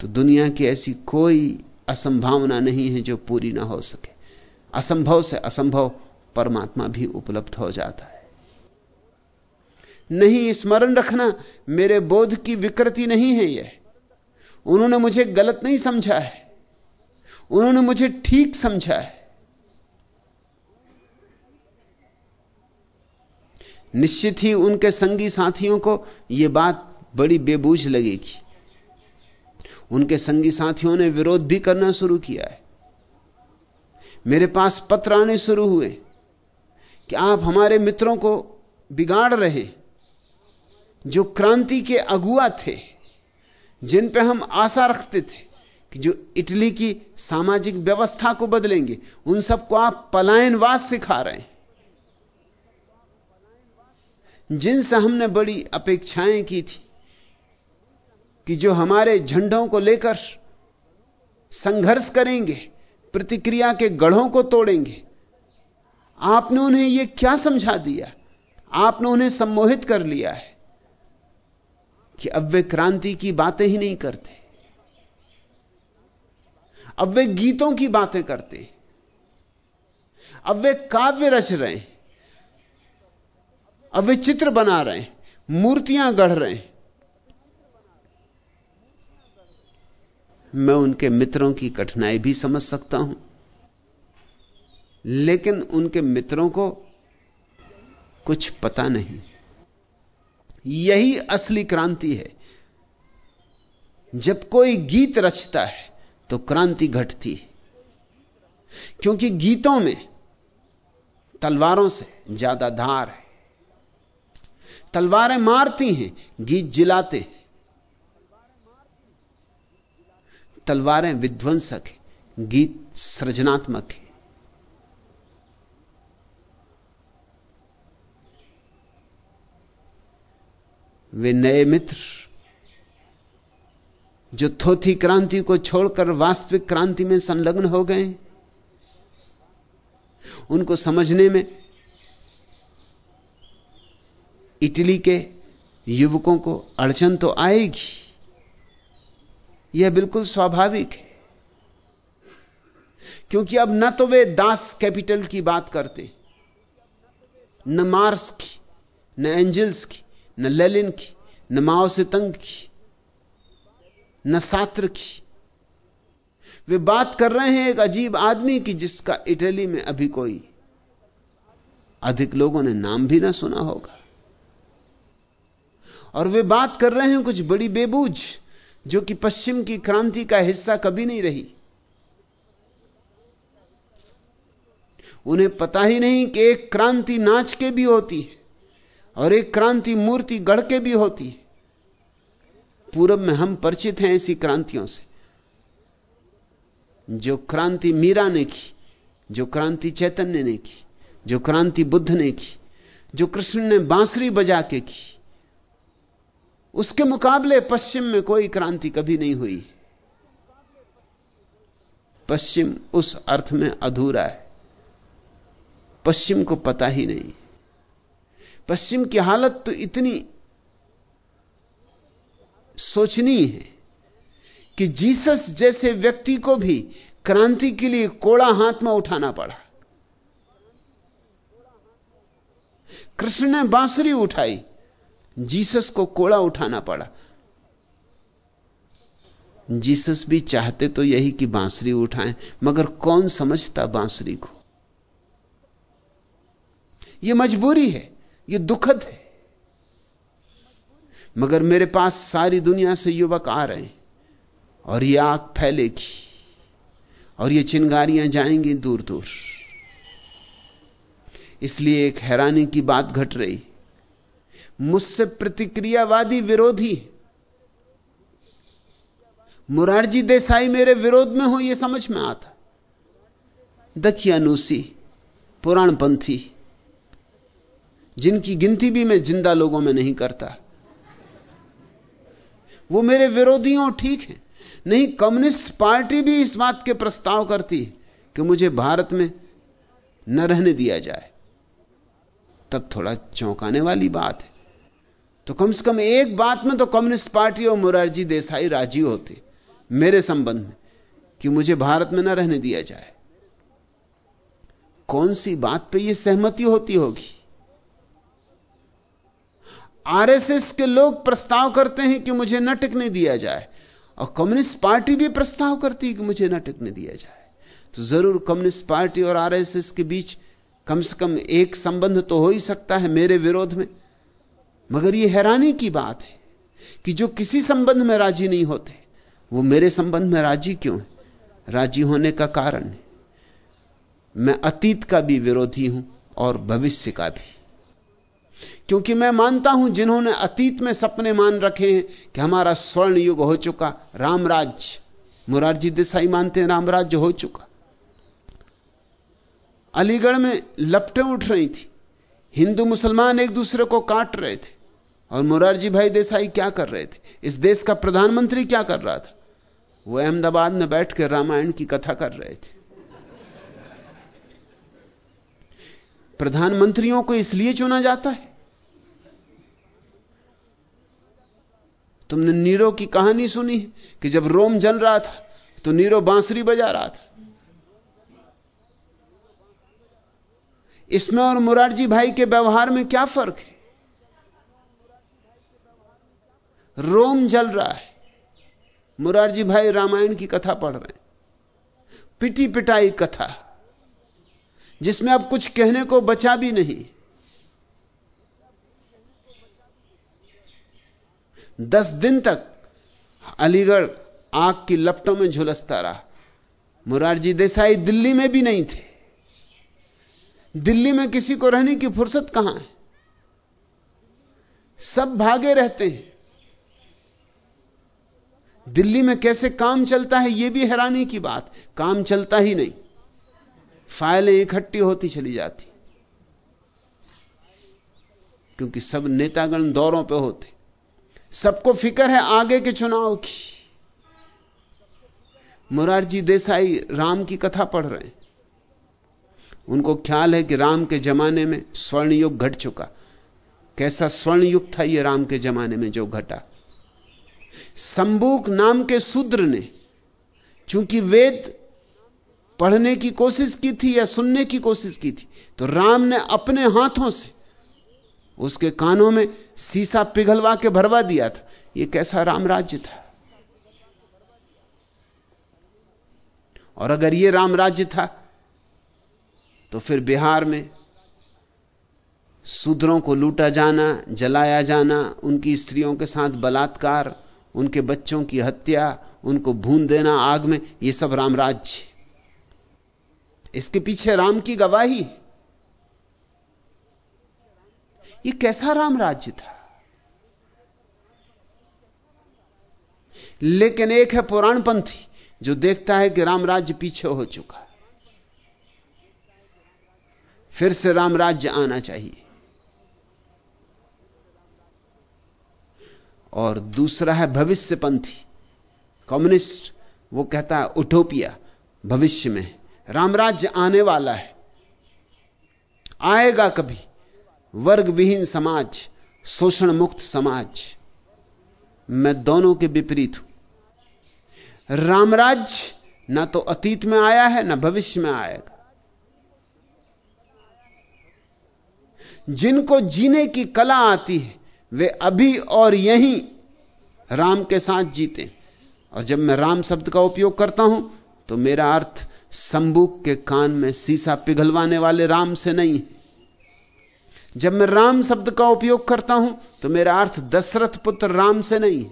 तो दुनिया की ऐसी कोई असंभावना नहीं है जो पूरी ना हो सके। असंभव से असंभव परमात्मा भी उपलब्ध हो जाता है। नहीं, स्मरण रखना, मेरे बोध की विकृति नहीं है यह। उन्होंने मुझे गलत नहीं समझा है। उन्होंने मुझे ठीक समझा है। निश्चित ही उनके संगी साथियों को यह बात बड़ी बेबूझ लगेगी। उनके संगी साथियों ने विरोध भी करना शुरू किया है। मेरे पास पत्र आने शुरू हुए कि आप हमारे मित्रों को बिगाड़ रहे, जो क्रांति के अगुआ थे, जिन पे हम आशा रखते थे कि जो इटली की सामाजिक व्यवस्था को बदलेंगे, उन सबको आप पलायनवास सिखा रहे हैं। जिनसे हमने बड़ी अपेक्षाएँ की थी कि जो हमारे झंडों को लेकर संघर्ष करेंगे, प्रतिक्रिया के गढ़ों को तोड़ेंगे, आपने उन्हें यह क्या समझा दिया? आपने उन्हें सम्मोहित कर लिया है कि अब वे क्रांति की बातें ही नहीं करते। अब वे गीतों की बातें करते अब वे काव्य रच रहे हैं। अब वे चित्र बना रहे हैं। मूर्तियाँ गढ़ रहे हैं। मैं उनके मित्रों की कठिनाई भी समझ सकता हूँ। लेकिन उनके मित्रों को कुछ पता नहीं। यही असली क्रांति है। जब कोई गीत रचता है तो क्रांति घटती है। क्योंकि गीतों में तलवारों से ज़्यादा धार है। तलवारें मारती हैं, गीत जिलाते हैं। तलवारें विध्वंसक है, गीत सृजनात्मक है। वे नए मित्र, जो थोथी क्रांति को छोड़कर वास्तविक क्रांति में संलग्न हो गए, उनको समझने में इटली के युवकों को अड़चन तो आएगी। यह बिल्कुल स्वाभाविक है। क्योंकि अब न तो वे दास कैपिटल की बात करते, न मार्स की, न एंजल्स की, न लेलिन की, न माओ से तंग की, न सात्र की। वे बात कर रहे हैं एक अजीब आदमी की जिसका इटली में अभी कोई अधिक लोगों ने नाम भी ना सुना होगा। और वे बात कर रहे हैं कुछ बड़ी बेबूझ जो कि पश्चिम की क्रांति का हिस्सा कभी नहीं रही। उन्हें पता ही नहीं कि एक क्रांति नाच के भी होती है और एक क्रांति मूर्ति गढ़ के भी होती है। पूरब में हम परिचित हैं ऐसी क्रांतियों से। जो क्रांति मीरा ने की, जो क्रांति चैतन्य ने की, जो क्रांति बुद्ध ने की, जो कृष्ण ने बांसुरी बजा के की उसके मुकाबले पश्चिम में कोई क्रांति कभी नहीं हुई। पश्चिम उस अर्थ में अधूरा है। पश्चिम को पता ही नहीं। पश्चिम की हालत तो इतनी सोचनी है कि जीसस जैसे व्यक्ति को भी क्रांति के लिए कोड़ा हाथ में उठाना पड़ा। कृष्ण ने बांसुरी उठाई। जीसस को कोड़ा उठाना पड़ा। जीसस भी चाहते तो यही कि बांसुरी उठाएँ, मगर कौन समझता बांसुरी को? यह मजबूरी है यह दुखद है। मगर मेरे पास सारी दुनिया से युवक आ रहे हैं, और यह आग फैलेगी, और ये चिंगारियाँ जाएँगी दूर दूर इसलिए एक हैरानी की बात घट रही। मुझसे प्रतिक्रियावादी विरोधी मुरारजी देसाई मेरे विरोध में हो यह समझ में आता। दखियानुसी, पुराणपंथी, जिनकी गिनती भी मैं ज़िंदा लोगों में नहीं करता, वो मेरे विरोधियों ठीक है। नहीं, कम्युनिस्ट पार्टी भी इस बात के प्रस्ताव करती कि मुझे भारत में न रहने दिया जाए। तब थोड़ा चौंकाने वाली बात है। तो कम से कम एक बात में तो कम्युनिस्ट पार्टी और मुरारजी देसाई राज़ी होते, मेरे संबंध में, कि मुझे भारत में न रहने दिया जाए। कौन सी बात पे यह सहमति होती होगी? आरएसएस के लोग प्रस्ताव करते हैं कि मुझे न टिकने दिया जाए, और कम्युनिस्ट पार्टी भी प्रस्ताव करती है कि मुझे न टिकने दिया जाए। तो ज़रूर कम्युनिस्ट पार्टी और आरएसएस के बीच कम से कम एक संबंध तो हो ही सकता है मेरे विरोध में। मगर यह हैरानी की बात है कि जो किसी संबंध में राज़ी नहीं होते, वो मेरे संबंध में राज़ी क्यों है? राज़ी होने का कारण है। मैं अतीत का भी विरोधी हूँ और भविष्य का भी। क्योंकि मैं मानता हूँ जिन्होंने अतीत में सपने मान रखे हैं कि हमारा स्वर्ण युग हो चुका, रामराज्य, मुरारजी देसाई मानते हैं रामराज्य हो चुका। अलीगढ़ में लपटें उठ रही थी, हिंदू मुसलमान एक दूसरे को काट रहे थे। और मुरारजी भाई देसाई क्या कर रहे थे? इस देश का प्रधानमंत्री क्या कर रहा था? वो अहमदाबाद में बैठकर रामायण की कथा कर रहे थे। प्रधानमंत्रियों को इसलिए चुना जाता है। तुमने नीरो की कहानी सुनी कि जब रोम जल रहा था तो नीरो बांसुरी बजा रहा था। इसमें और मुरारजी भाई के व्यवहार में क्या फ़र्क है? रोम जल रहा है। मुरारजी भाई रामायण की कथा पढ़ रहे हैं। पिटी पिटाई कथा, जिसमें अब कुछ कहने को बचा भी नहीं। दस दिन तक अलीगढ़ आग की लपटों में झुलसता रहा। मुरारजी देसाई दिल्ली में भी नहीं थे। दिल्ली में किसी को रहने की फुर्सत कहाँ है? सब भागे रहते हैं। दिल्ली में कैसे काम चलता है यह भी हैरानी की बात। काम चलता ही नहीं। फाइलें इकट्ठी होती चली जाती। क्योंकि सब नेतागण दौरों पे होते। सबको फ़िक्र है आगे के चुनाव की। मुरारजी देसाई राम की कथा पढ़ रहे हैं। उनको ख्याल है कि राम के जमाने में स्वर्ण युग घट चुका। कैसा स्वर्ण युग था यह राम के जमाने में जो घटा। संबूक नाम के शूद्र ने, चूँकि वेद पढ़ने की कोशिश की थी या सुनने की कोशिश की थी तो राम ने अपने हाथों से उसके कानों में सीसा पिघलवा के भरवा दिया था। यह कैसा राम राज्य था? और अगर यह राम राज्य था तो फिर बिहार में शूद्रों को लूटा जाना, जलाया जाना, उनकी स्त्रियों के साथ बलात्कार उनके बच्चों की हत्या, उनको भून देना आग में यह सब रामराज्य इसके पीछे राम की गवाही। यह कैसा राम राज्य था? लेकिन एक है पुराणपंथी, जो देखता है कि राम राज्य पीछे हो चुका फिर से राम राज्य आना चाहिए। और दूसरा है भविष्यपंथी। कम्युनिस्ट, वो कहता है उठोपिया भविष्य में रामराज्य आने वाला है। आएगा कभी। वर्ग विहीन समाज शोषण मुक्त समाज। मैं दोनों के विपरीत हूँ। रामराज्य ना तो अतीत में आया है, ना भविष्य में आएगा। जिनको जीने की कला आती है वे अभी और यहीं राम के साथ जीते। और जब मैं राम शब्द का उपयोग करता हूँ तो मेरा अर्थ संबुक के कान में सीसा पिघलवाने वाले राम से नहीं जब मैं राम शब्द का उपयोग करता हूँ तो मेरा अर्थ दशरथ पुत्र राम से नहीं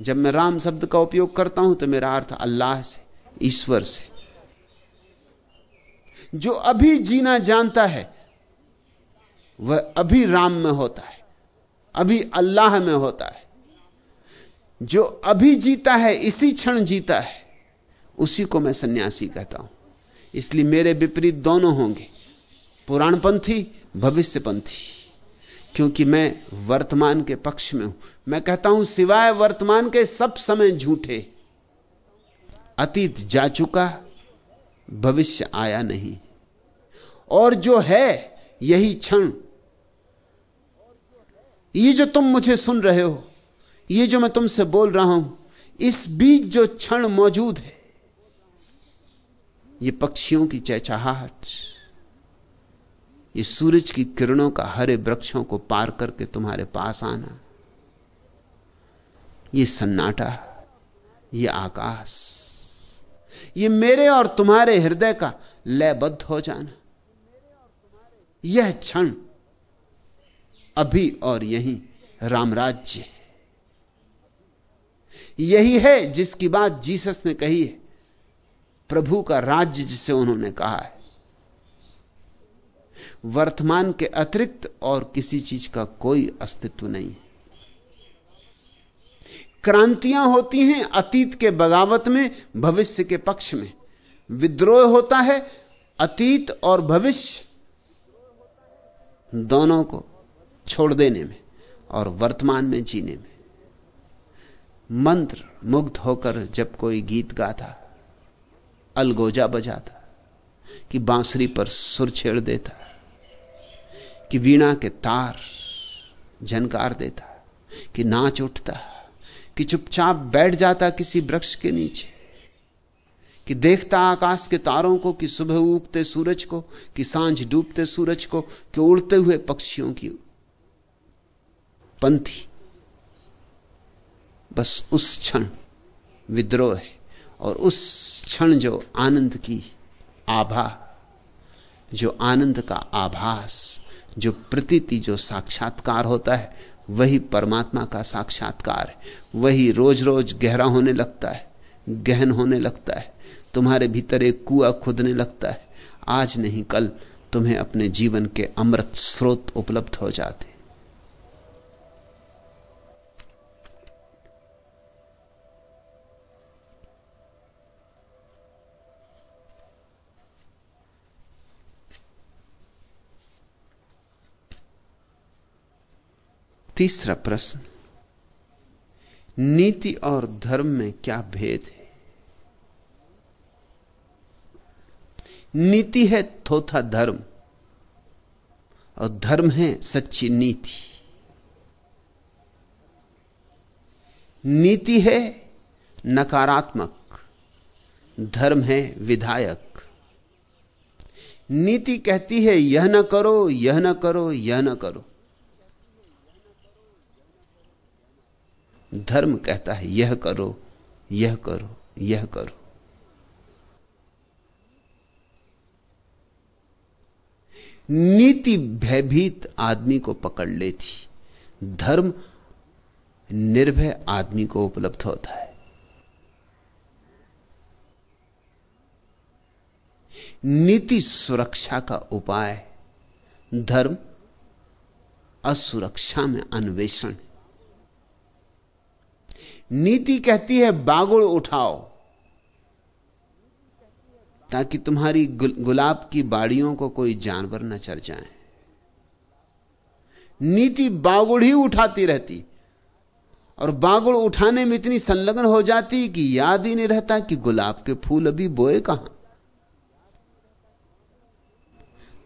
जब मैं राम शब्द का उपयोग करता हूँ तो मेरा अर्थ अल्लाह से, ईश्वर से। जो अभी जीना जानता है, वह अभी राम में होता है। अभी अल्लाह में होता है। जो अभी जीता है, इसी क्षण जीता है। उसी को मैं सन्यासी कहता हूँ। इसलिए मेरे विपरीत दोनों होंगे। पुराणपंथी, भविष्यपंथी। क्योंकि मैं वर्तमान के पक्ष में हूँ। मैं कहता हूँ, सिवाय वर्तमान के सब समय झूठे, अतीत जा चुका, भविष्य आया नहीं। और जो है, यही क्षण ये जो तुम मुझे सुन रहे हो, ये जो मैं तुमसे बोल रहा हूँ, इस बीच जो क्षण मौजूद है, ये पक्षियों की चहचहाहट, ये सूरज की किरणों का हरे वृक्षों को पार करके तुम्हारे पास आना, ये सन्नाटा, ये आकाश, ये मेरे और तुम्हारे हृदय का लयबद्ध हो जाना, यह क्षण अभी और यहीं रामराज्य यही है जिसकी बात जीसस ने कही है। प्रभु का राज्य जिसे उन्होंने कहा है। वर्तमान के अतिरिक्त और किसी चीज़ का कोई अस्तित्व नहीं क्रांतियाँ होती हैं अतीत के बगावत में, भविष्य के पक्ष में। विद्रोह होता है, अतीत और भविष्य दोनों को छोड़ देने में और वर्तमान में जीने में। मंत्र मुग्ध होकर जब कोई गीत गाता, अलगोजा बजाता, कि बांसुरी पर सुर छेड़ देता, कि वीणा के तार झनकार देता, कि नाच उठता, कि चुपचाप बैठ जाता किसी वृक्ष के नीचे, कि देखता आकाश के तारों को, कि सुबह उगते सूरज को, कि साँझ डूबते सूरज को, कि उड़ते हुए पक्षियों की पंथी बस उस क्षण विद्रोह है और उस क्षण जो आनंद की आभा, जो आनंद का आभास, जो प्रतीति, जो साक्षात्कार होता है, वही परमात्मा का साक्षात्कार है। वही रोज रोज गहरा होने लगता है, गहन होने लगता है, तुम्हारे भीतर एक कुआ खुदने लगता है। आज नहीं, कल तुम्हें अपने जीवन के अमृत स्रोत उपलब्ध हो जाते तीसरा प्रश्न, नीति और धर्म में क्या भेद है? नीति है थोथा धर्म, और धर्म है सच्ची नीति। नीति है नकारात्मक, धर्म है विधायक। नीति कहती है, यह न करो, यह न करो, यह न करो। धर्म कहता है, यह करो यह करो यह करो। नीति भयभीत आदमी को पकड़ लेती। धर्म निर्भय आदमी को उपलब्ध होता है। नीति सुरक्षा का उपाय। धर्म असुरक्षा में अन्वेषण। नीति कहती है बागुड़ उठाओ। ताकि तुम्हारी गुलाब की बाड़ियों को कोई जानवर न चर जाए। नीति बागुड़ ही उठाती रहती। और बागुड़ उठाने में इतनी संलग्न हो जाती कि याद ही नहीं रहता कि गुलाब के फूल अभी बोए कहाँ।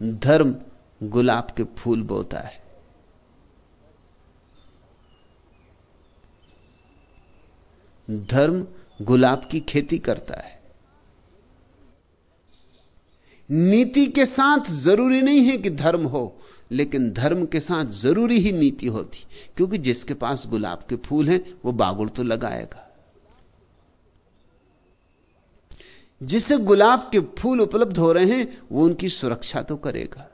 धर्म गुलाब के फूल बोता है। धर्म गुलाब की खेती करता है। नीति के साथ ज़रूरी नहीं है कि धर्म हो, लेकिन धर्म के साथ ज़रूरी ही नीति होती, क्योंकि जिसके पास गुलाब के फूल हैं, वो बागुड़ तो लगाएगा। जिसे गुलाब के फूल उपलब्ध हो रहे हैं, वो उनकी सुरक्षा तो करेगा।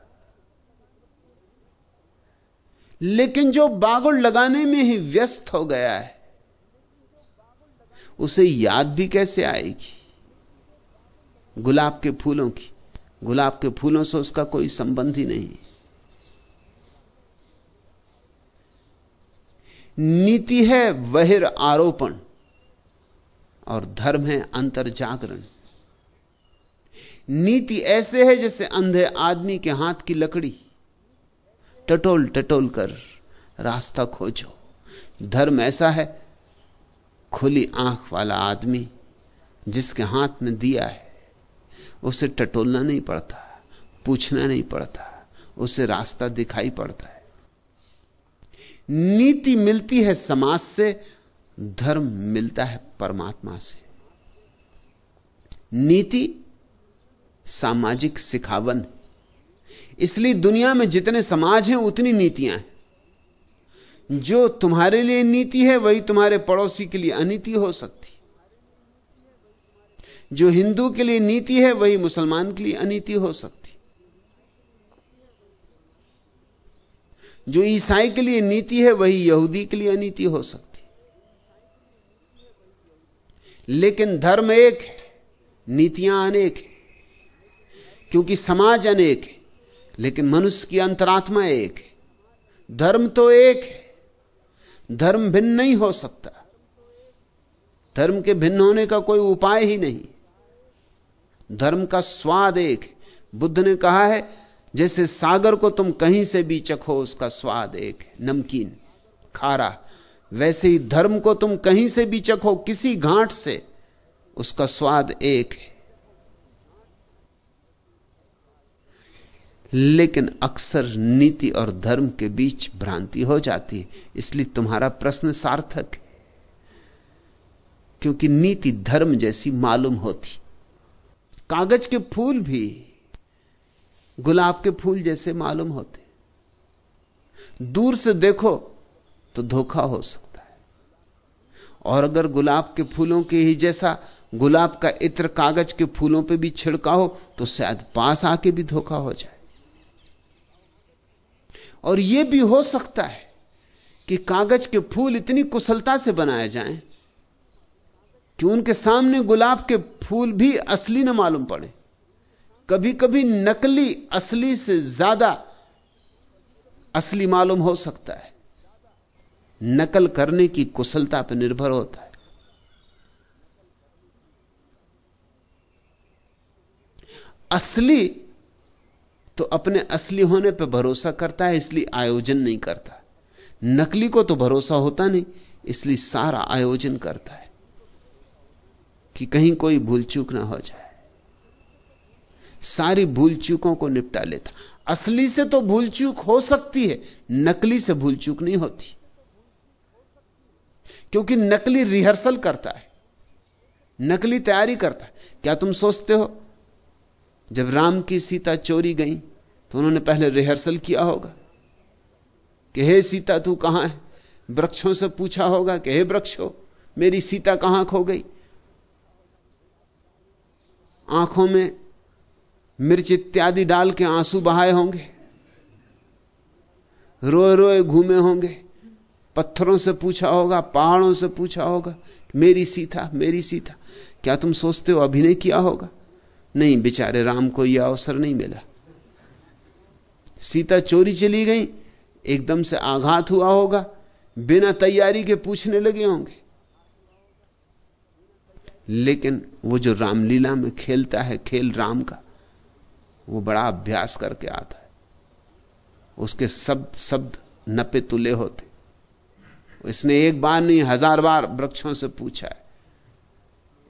लेकिन जो बागुड़ लगाने में ही व्यस्त हो गया है उसे याद भी कैसे आएगी? गुलाब के फूलों की। गुलाब के फूलों से उसका कोई संबंध ही नहीं। नीति है वहिर आरोपण और धर्म है अंतर जागरण। नीति ऐसे है जैसे अंधे आदमी के हाथ की लकड़ी। टटोल टटोल कर रास्ता खोजो। धर्म ऐसा है खुली आँख वाला आदमी जिसके हाथ में दिया है, उसे टटोलना नहीं पड़ता, पूछना नहीं पड़ता, उसे रास्ता दिखाई पड़ता है। नीति मिलती है समाज से, धर्म मिलता है परमात्मा से। नीति सामाजिक सिखावन इसलिए दुनिया में जितने समाज हैं, उतनी नीतियाँ हैं। जो तुम्हारे लिए नीति है, वही तुम्हारे पड़ोसी के लिए अनीति हो सकती। जो हिंदू के लिए नीति है, वही मुसलमान के लिए अनीति हो सकती। जो ईसाई के लिए नीति है, वही यहूदी के लिए अनीति हो सकती। लेकिन धर्म एक है, नीतियाँ अनेक है, क्योंकि समाज अनेक है, लेकिन मनुष्य की अंतरात्मा एक है। धर्म तो एक है धर्म भिन्न नहीं हो सकता। धर्म के भिन्न होने का कोई उपाय ही नहीं। धर्म का स्वाद एक बुद्ध ने कहा है, जैसे सागर को तुम कहीं से भी चखो, उसका स्वाद एक नमकीन, खारा, वैसे ही धर्म को तुम कहीं से भी चखो, किसी घाट से, उसका स्वाद एक है। लेकिन अक्सर नीति और धर्म के बीच भ्रांति हो जाती है। इसलिए तुम्हारा प्रश्न सार्थक है। क्योंकि नीति धर्म जैसी मालूम होती। कागज़ के फूल भी गुलाब के फूल जैसे मालूम होते। दूर से देखो तो धोखा हो सकता है। और अगर गुलाब के फूलों के ही जैसा गुलाब का इत्र कागज़ के फूलों पे भी छिड़का हो तो शायद पास आके भी धोखा हो जाए। और यह भी हो सकता है कि कागज़ के फूल इतनी कुशलता से बनाए जाएँ कि उनके सामने गुलाब के फूल भी असली न मालूम पड़े। कभी कभी नकली असली से ज़्यादा असली मालूम हो सकता है। नकल करने की कुशलता पर निर्भर होता है। असली तो अपने असली होने पर भरोसा करता है, इसलिए आयोजन नहीं करता। नकली को तो भरोसा होता नहीं, इसलिए सारा आयोजन करता है कि कहीं कोई भूल चूक ना हो जाए। सारी भूल चूकों को निपटा लेता। असली से तो भूल चूक हो सकती है, नकली से भूल चूक नहीं होती। क्योंकि नकली रिहर्सल करता है, नकली तैयारी करता है। क्या तुम सोचते हो जब राम की सीता चोरी गई तो उन्होंने पहले रिहर्सल किया होगा। कि हे सीता, तू कहाँ है? वृक्षों से पूछा होगा कि हे वृक्षो, मेरी सीता कहाँ खो गई? आँखों में मिर्च इत्यादि डाल के आँसू बहाए होंगे रोए रोए घूमे होंगे, पत्थरों से पूछा होगा, पहाड़ों से पूछा होगा, मेरी सीता मेरी सीता, क्या तुम सोचते हो अभिनय किया होगा? नहीं, बेचारे राम को यह अवसर नहीं मिला। सीता चोरी चली गई, एकदम से आघात हुआ होगा, बिना तैयारी के पूछने लगे होंगे। लेकिन वो जो रामलीला में खेलता है, खेल राम का, वो बड़ा अभ्यास करके आता है। उसके शब्द शब्द नपे तुले होते। इसने एक बार नहीं, हज़ार बार वृक्षों से पूछा है।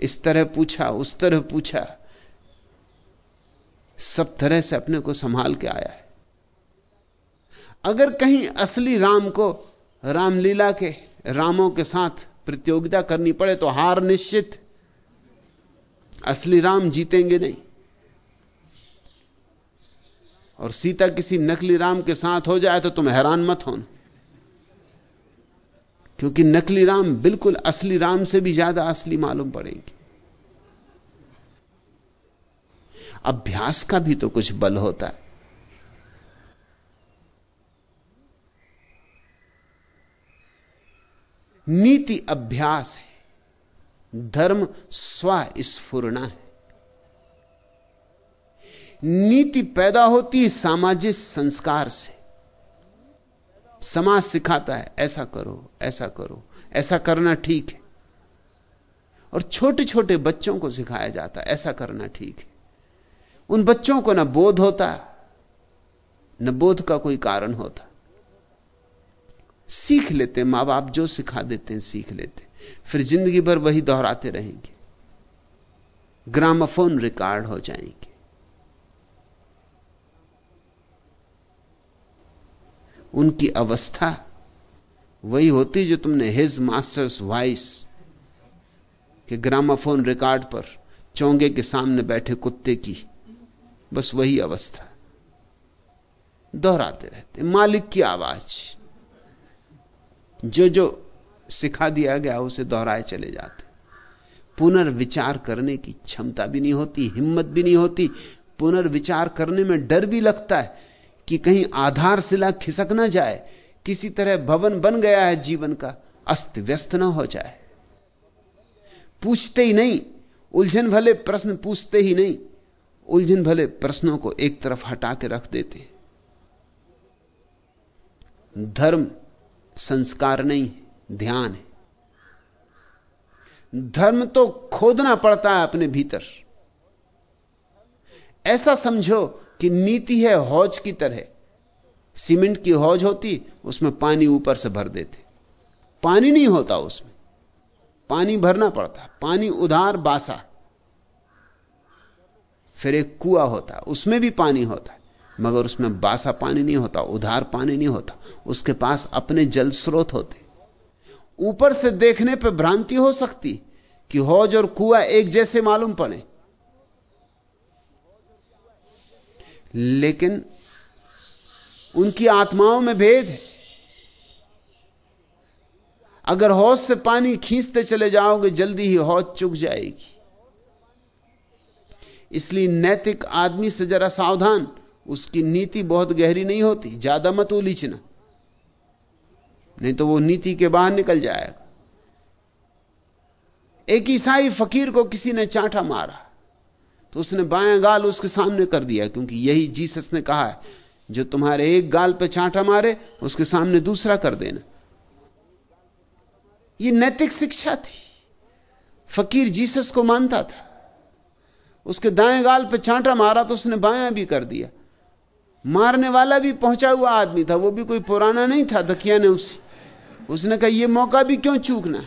इस तरह पूछा, उस तरह पूछा। सब तरह से अपने को संभाल के आया है। अगर कहीं असली राम को, रामलीला के, रामों के साथ प्रतियोगिता करनी पड़े तो हार निश्चित। असली राम जीतेंगे नहीं। और सीता किसी नकली राम के साथ हो जाए तो तुम हैरान मत होना। क्योंकि नकली राम बिल्कुल असली राम से भी ज़्यादा असली मालूम पड़ेंगे। अभ्यास का भी तो कुछ बल होता है। नीति अभ्यास है। धर्म स्वस्फुरना है। नीति पैदा होती सामाजिक संस्कार से। समाज सिखाता है, ऐसा करो ऐसा करो, ऐसा करना ठीक है। और छोटे छोटे बच्चों को सिखाया जाता है, ऐसा करना ठीक है। उन बच्चों को ना बोध होता, न बोध का कोई कारण होता। सीख लेते माँ बाप जो सिखा देते हैं, सीख लेते फिर ज़िंदगी भर वही दोहराते रहेंगे। ग्रामाफोन रिकॉर्ड हो जाएँगे। उनकी अवस्था वही होती जो तुमने हिज मास्टर्स वॉइस के ग्रामाफोन रिकॉर्ड पर चौंगे के सामने बैठे कुत्ते की। बस वही अवस्था। दोहराते रहते। मालिक की आवाज़। जो जो सिखा दिया गया, उसे दोहराए चले जाते। पुनर्विचार करने की क्षमता भी नहीं होती, हिम्मत भी नहीं होती। पुनर्विचार करने में डर भी लगता है कि कहीं आधारशिला खिसक ना जाए। किसी तरह भवन बन गया है जीवन का, अस्त व्यस्त ना हो जाए। पूछते ही नहीं। उलझन भले प्रश्न पूछते ही नहीं। उलझन भले प्रश्नों को एक तरफ़ हटा के रख देते। धर्म संस्कार नहीं, ध्यान है। धर्म तो खोदना पड़ता है अपने भीतर। ऐसा समझो कि नीति है हौज की तरह। सीमेंट की हौज होती, उसमें पानी ऊपर से भर देते। पानी नहीं होता उसमें। पानी भरना पड़ता। पानी उधार बासा। फिर एक कुआ होता, उसमें भी पानी होता है, मगर उसमें बासा पानी नहीं होता, उधार पानी नहीं होता, उसके पास अपने जल स्रोत होते। ऊपर से देखने पर भ्रांति हो सकती कि हौज और कुआ एक जैसे मालूम पड़े। लेकिन उनकी आत्माओं में भेद है। अगर हौज से पानी खींचते चले जाओगे, जल्दी ही हौज चुक जाएगी। इसलिए नैतिक आदमी से जरा सावधान, उसकी नीति बहुत गहरी नहीं होती, ज़्यादा मत उलीचना। नहीं तो वो नीति के बाहर निकल जाएगा। एक ईसाई फकीर को किसी ने चांटा मारा तो उसने बाएँ गाल उसके सामने कर दिया, क्योंकि यही जीसस ने कहा है, जो तुम्हारे एक गाल पे चांटा मारे, उसके सामने दूसरा कर देना। यह नैतिक शिक्षा थी। फकीर जीसस को मानता था। उसके दाएँ गाल पे चांटा मारा तो उसने बायां भी कर दिया। मारने वाला भी पहुँचा हुआ आदमी था, वो भी कोई पुराना नहीं था, दकिया ने उसी। उसने कहा यह मौका भी क्यों चूकना?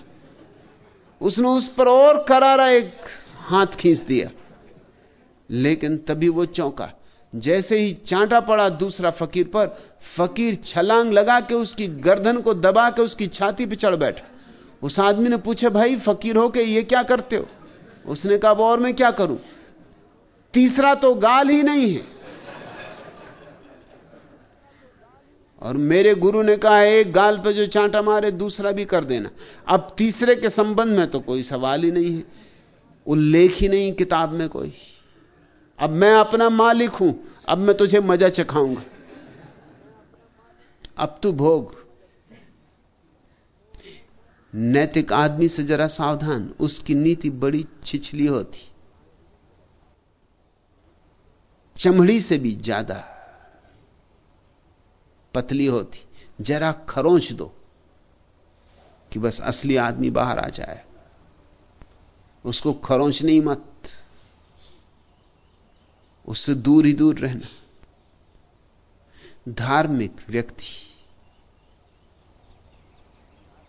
उसने उस पर और करारा एक हाथ खींच दिया। लेकिन तभी वो चौंका। जैसे ही चांटा पड़ा दूसरा फकीर पर, फकीर छलांग लगा के उसकी गर्दन को दबा के उसकी छाती पर चढ़ बैठा। उस आदमी ने पूछा, भाई, फकीर हो के ये क्या करते हो? उसने कहा और मैं क्या करूँ? तीसरा तो गाल ही नहीं है। और मेरे गुरु ने कहा, एक गाल पे जो चांटा मारे, दूसरा भी कर देना। अब तीसरे के संबंध में तो कोई सवाल ही नहीं है। उल्लेख ही नहीं किताब में कोई। अब मैं अपना मालिक हूँ, अब मैं तुझे मज़ा चखाऊँगा। अब तू भोग। नैतिक आदमी से जरा सावधान, उसकी नीति बड़ी छिछली होती। चमड़ी से भी ज़्यादा पतली होती। जरा खरोंच दो कि बस असली आदमी बाहर आ जाए। उसको खरोंच नहीं मत। उससे दूर ही दूर रहना। धार्मिक व्यक्ति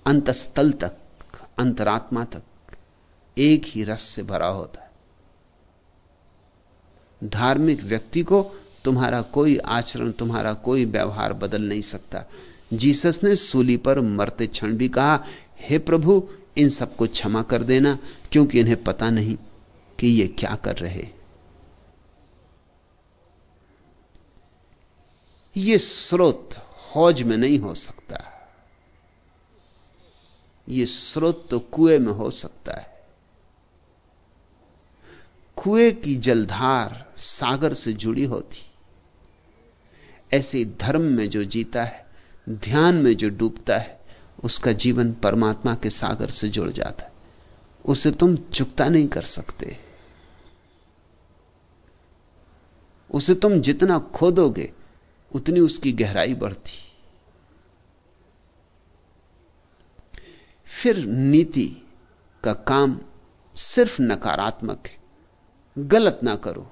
अंतस्थल तक, अंतरात्मा तक एक ही रस से भरा होता है। धार्मिक व्यक्ति को तुम्हारा कोई आचरण, तुम्हारा कोई व्यवहार बदल नहीं सकता। जीसस ने सूली पर मरते क्षण भी कहा, हे प्रभु, इन सबको क्षमा कर देना, क्योंकि इन्हें पता नहीं कि ये क्या कर रहे ये स्रोत हौज में नहीं हो सकता। ये स्रोत तो कुएँ में हो सकता है। कुएँ की जलधार सागर से जुड़ी होती। ऐसे धर्म में जो जीता है, ध्यान में जो डूबता है, उसका जीवन परमात्मा के सागर से जुड़ जाता है। उसे तुम चुकता नहीं कर सकते। उसे तुम जितना खोदोगे, उतनी उसकी गहराई बढ़ती। फिर नीति का काम सिर्फ़ नकारात्मक है। गलत ना करो।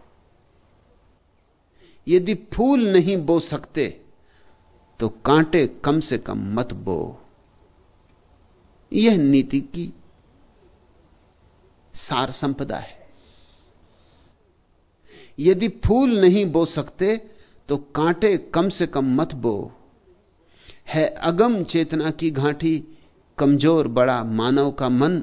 यदि फूल नहीं बो सकते तो कांटे कम से कम मत बो। यह नीति की सार संपदा है। यदि फूल नहीं बो सकते तो कांटे कम से कम मत बो। है अगम चेतना की घाटी, कमज़ोर बड़ा मानव का मन,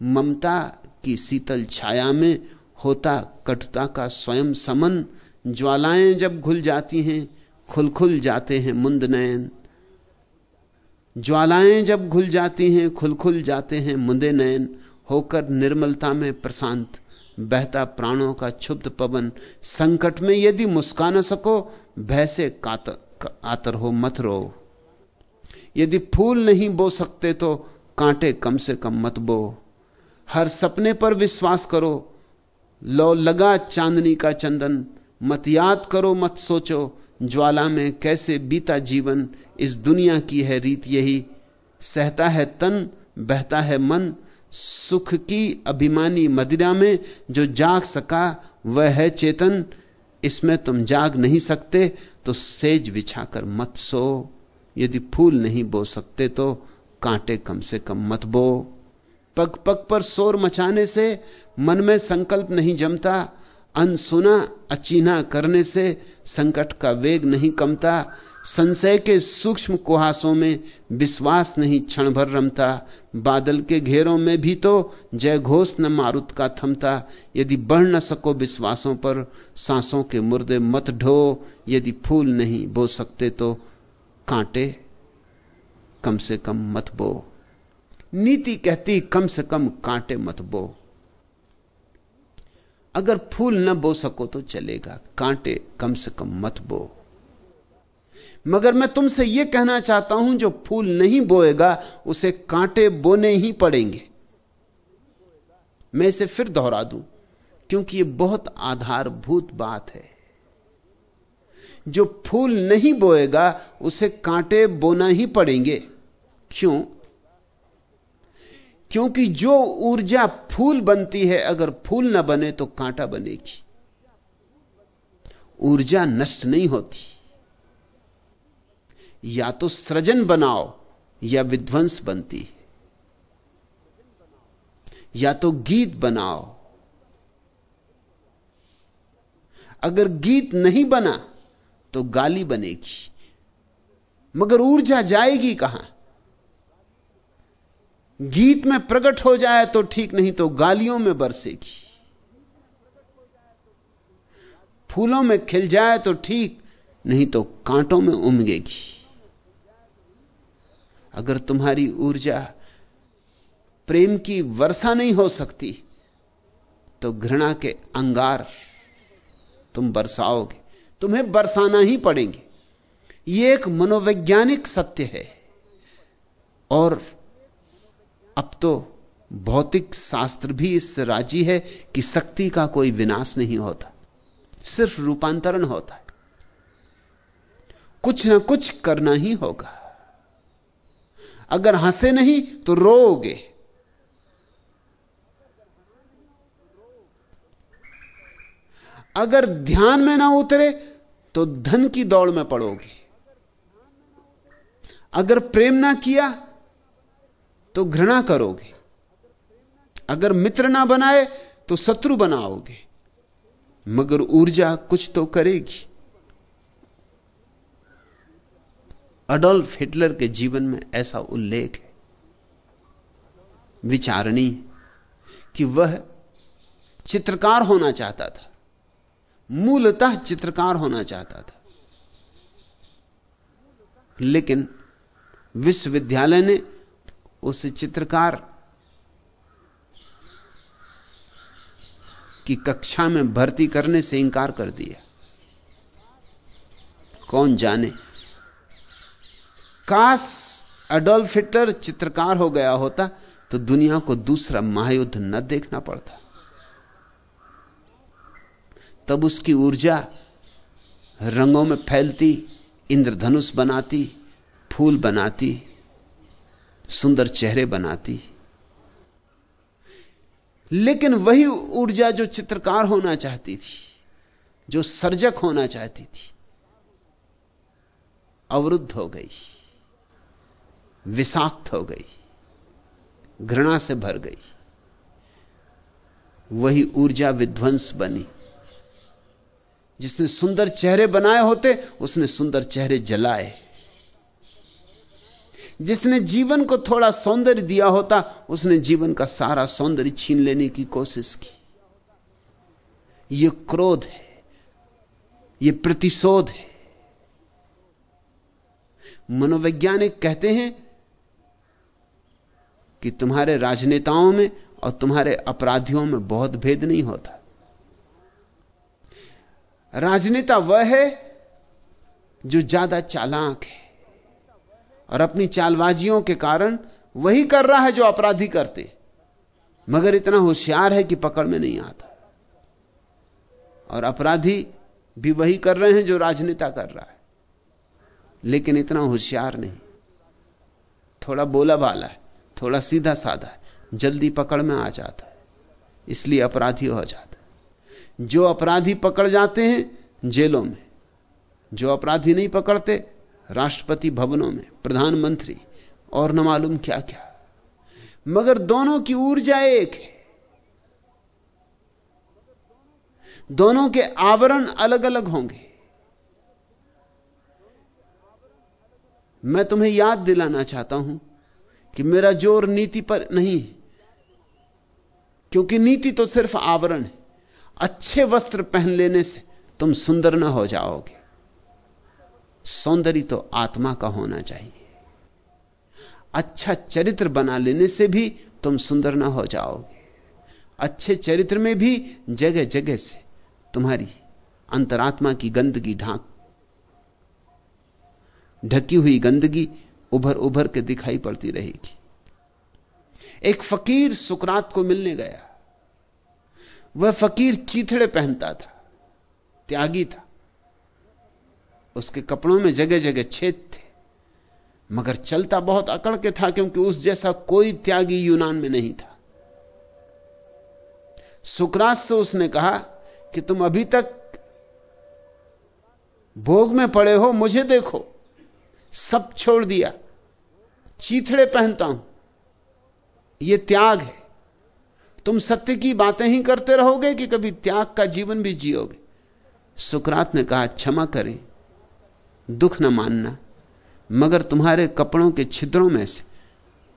ममता की शीतल छाया में होता कटुता का स्वयं समन, ज्वालाएँ जब घुल जाती हैं खुल खुल जाते हैं मुंद नयन। ज्वालाएँ जब घुल जाती हैं खुल खुल जाते हैं मुंदे नयन। होकर निर्मलता में प्रशांत, बहता प्राणों का क्षुब्ध पवन। संकट में यदि मुस्का न सको, भय से आतर हो, मत रो। यदि फूल नहीं बो सकते तो कांटे कम से कम मत बो। हर सपने पर विश्वास करो लो लगा चांदनी का चंदन। मत याद करो, मत सोचो, ज्वाला में कैसे बीता जीवन। इस दुनिया की है रीत यही। सहता है तन, बहता है मन। सुख की अभिमानी मदिरा में जो जाग सका, वह है चेतन। इसमें तुम जाग नहीं सकते तो सेज बिछाकर मत सो। यदि फूल नहीं बो सकते तो कांटे कम से कम मत बो। पग पग पर शोर मचाने से मन में संकल्प नहीं जमता, अनसुना, अचीना करने से संकट का वेग नहीं कमता, संशय के सूक्ष्म कुहासों में विश्वास नहीं क्षण भर रमता, बादल के घेरों में भी तो जय घोष न मारुत का थमता, यदि बढ़ न सको विश्वासों पर, सांसों के मुर्दे मत ढो, यदि फूल नहीं बो सकते तो कांटे कम से कम मत बो। नीति कहती कम से कम कांटे मत बो। अगर फूल न बो सको तो चलेगा, कांटे कम से कम मत बो। मगर मैं तुमसे यह कहना चाहता हूँ, जो फूल नहीं बोएगा, उसे कांटे बोने ही पड़ेंगे। मैं इसे फिर दोहरा दूँ, क्योंकि यह बहुत आधारभूत बात है। जो फूल नहीं बोएगा, उसे कांटे बोना ही पड़ेंगे। क्यों? क्योंकि जो ऊर्जा फूल बनती है, अगर फूल ना बने तो कांटा बनेगी। ऊर्जा नष्ट नहीं होती। या तो सृजन बनाओ, या विध्वंस बनती है। या तो गीत बनाओ। अगर गीत नहीं बना तो गाली बनेगी। मगर ऊर्जा जाएगी कहाँ? गीत में प्रकट हो जाए तो ठीक, नहीं तो गालियों में बरसेगी। फूलों में खिल जाए तो ठीक, नहीं तो कांटों में उमगेगी। अगर तुम्हारी ऊर्जा प्रेम की वर्षा नहीं हो सकती तो घृणा के अंगार तुम बरसाओगे। तुम्हें बरसाना ही पड़ेंगे। यह एक मनोवैज्ञानिक सत्य है। और अब तो भौतिक शास्त्र भी इससे राज़ी है कि शक्ति का कोई विनाश नहीं होता। सिर्फ़ रूपांतरण होता है। कुछ ना कुछ करना ही होगा। अगर हंसे नहीं तो रोओगे। अगर ध्यान में ना उतरे तो धन की दौड़ में पड़ोगे। अगर प्रेम ना किया तो घृणा करोगे। अगर मित्र ना बनाए तो शत्रु बनाओगे। मगर ऊर्जा कुछ तो करेगी। अडोल्फ हिटलर के जीवन में ऐसा उल्लेख है। विचारणी कि वह चित्रकार होना चाहता था। मूलतः चित्रकार होना चाहता था। लेकिन विश्वविद्यालय ने उस चित्रकार की कक्षा में भर्ती करने से इंकार कर दिया। कौन जाने? काश अडोल्फ हिटलर चित्रकार हो गया होता तो दुनिया को दूसरा महायुद्ध न देखना पड़ता। तब उसकी ऊर्जा रंगों में फैलती, इंद्रधनुष बनाती, फूल बनाती सुंदर चेहरे बनाती लेकिन वही ऊर्जा जो चित्रकार होना चाहती थी, जो सर्जक होना चाहती थी, अवरुद्ध हो गई, विषाक्त हो गई, घृणा से भर गई। वही ऊर्जा विध्वंस बनी। जिसने सुंदर चेहरे बनाए होते, उसने सुंदर चेहरे जलाए। जिसने जीवन को थोड़ा सौंदर्य दिया होता, उसने जीवन का सारा सौंदर्य छीन लेने की कोशिश की। यह क्रोध है यह प्रतिशोध है। मनोवैज्ञानिक कहते हैं कि तुम्हारे राजनेताओं में और तुम्हारे अपराधियों में बहुत भेद नहीं होता। राजनेता वह है जो ज़्यादा चालाक है। और अपनी चालबाजियों के कारण वही कर रहा है जो अपराधी करते। मगर इतना होशियार है कि पकड़ में नहीं आता। और अपराधी भी वही कर रहे हैं जो राजनेता कर रहा है। लेकिन इतना होशियार नहीं। थोड़ा बोला बाला है, थोड़ा सीधा साधा है, जल्दी पकड़ में आ जाता है। इसलिए अपराधी हो जाता है। जो अपराधी पकड़ जाते हैं, जेलों में। जो अपराधी नहीं पकड़ते राष्ट्रपति भवनों में, प्रधानमंत्री, और न मालूम क्या क्या। मगर दोनों की ऊर्जा एक है। दोनों के आवरण अलग अलग होंगे। मैं तुम्हें याद दिलाना चाहता हूँ कि मेरा ज़ोर नीति पर नहीं है, क्योंकि नीति तो सिर्फ़ आवरण है। अच्छे वस्त्र पहन लेने से तुम सुंदर ना हो जाओगे। सौंदर्य तो आत्मा का होना चाहिए। अच्छा चरित्र बना लेने से भी तुम सुंदर ना हो जाओगे। अच्छे चरित्र में भी जगह जगह से तुम्हारी अंतरात्मा की गंदगी ढांक, ढकी हुई गंदगी उभर उभर के दिखाई पड़ती रहेगी। एक फकीर सुकरात को मिलने गया। वह फकीर चीथड़े पहनता था, त्यागी था। उसके कपड़ों में जगह जगह छेद थे। मगर चलता बहुत अकड़ के था क्योंकि उस जैसा कोई त्यागी यूनान में नहीं था। सुकरात से उसने कहा कि तुम अभी तक भोग में पड़े हो, मुझे देखो। सब छोड़ दिया। चीथड़े पहनता हूँ। यह त्याग है। तुम सत्य की बातें ही करते रहोगे कि कभी त्याग का जीवन भी जियोगे? सुकरात ने कहा, क्षमा करें। दुख न मानना। मगर तुम्हारे कपड़ों के छिद्रों में से,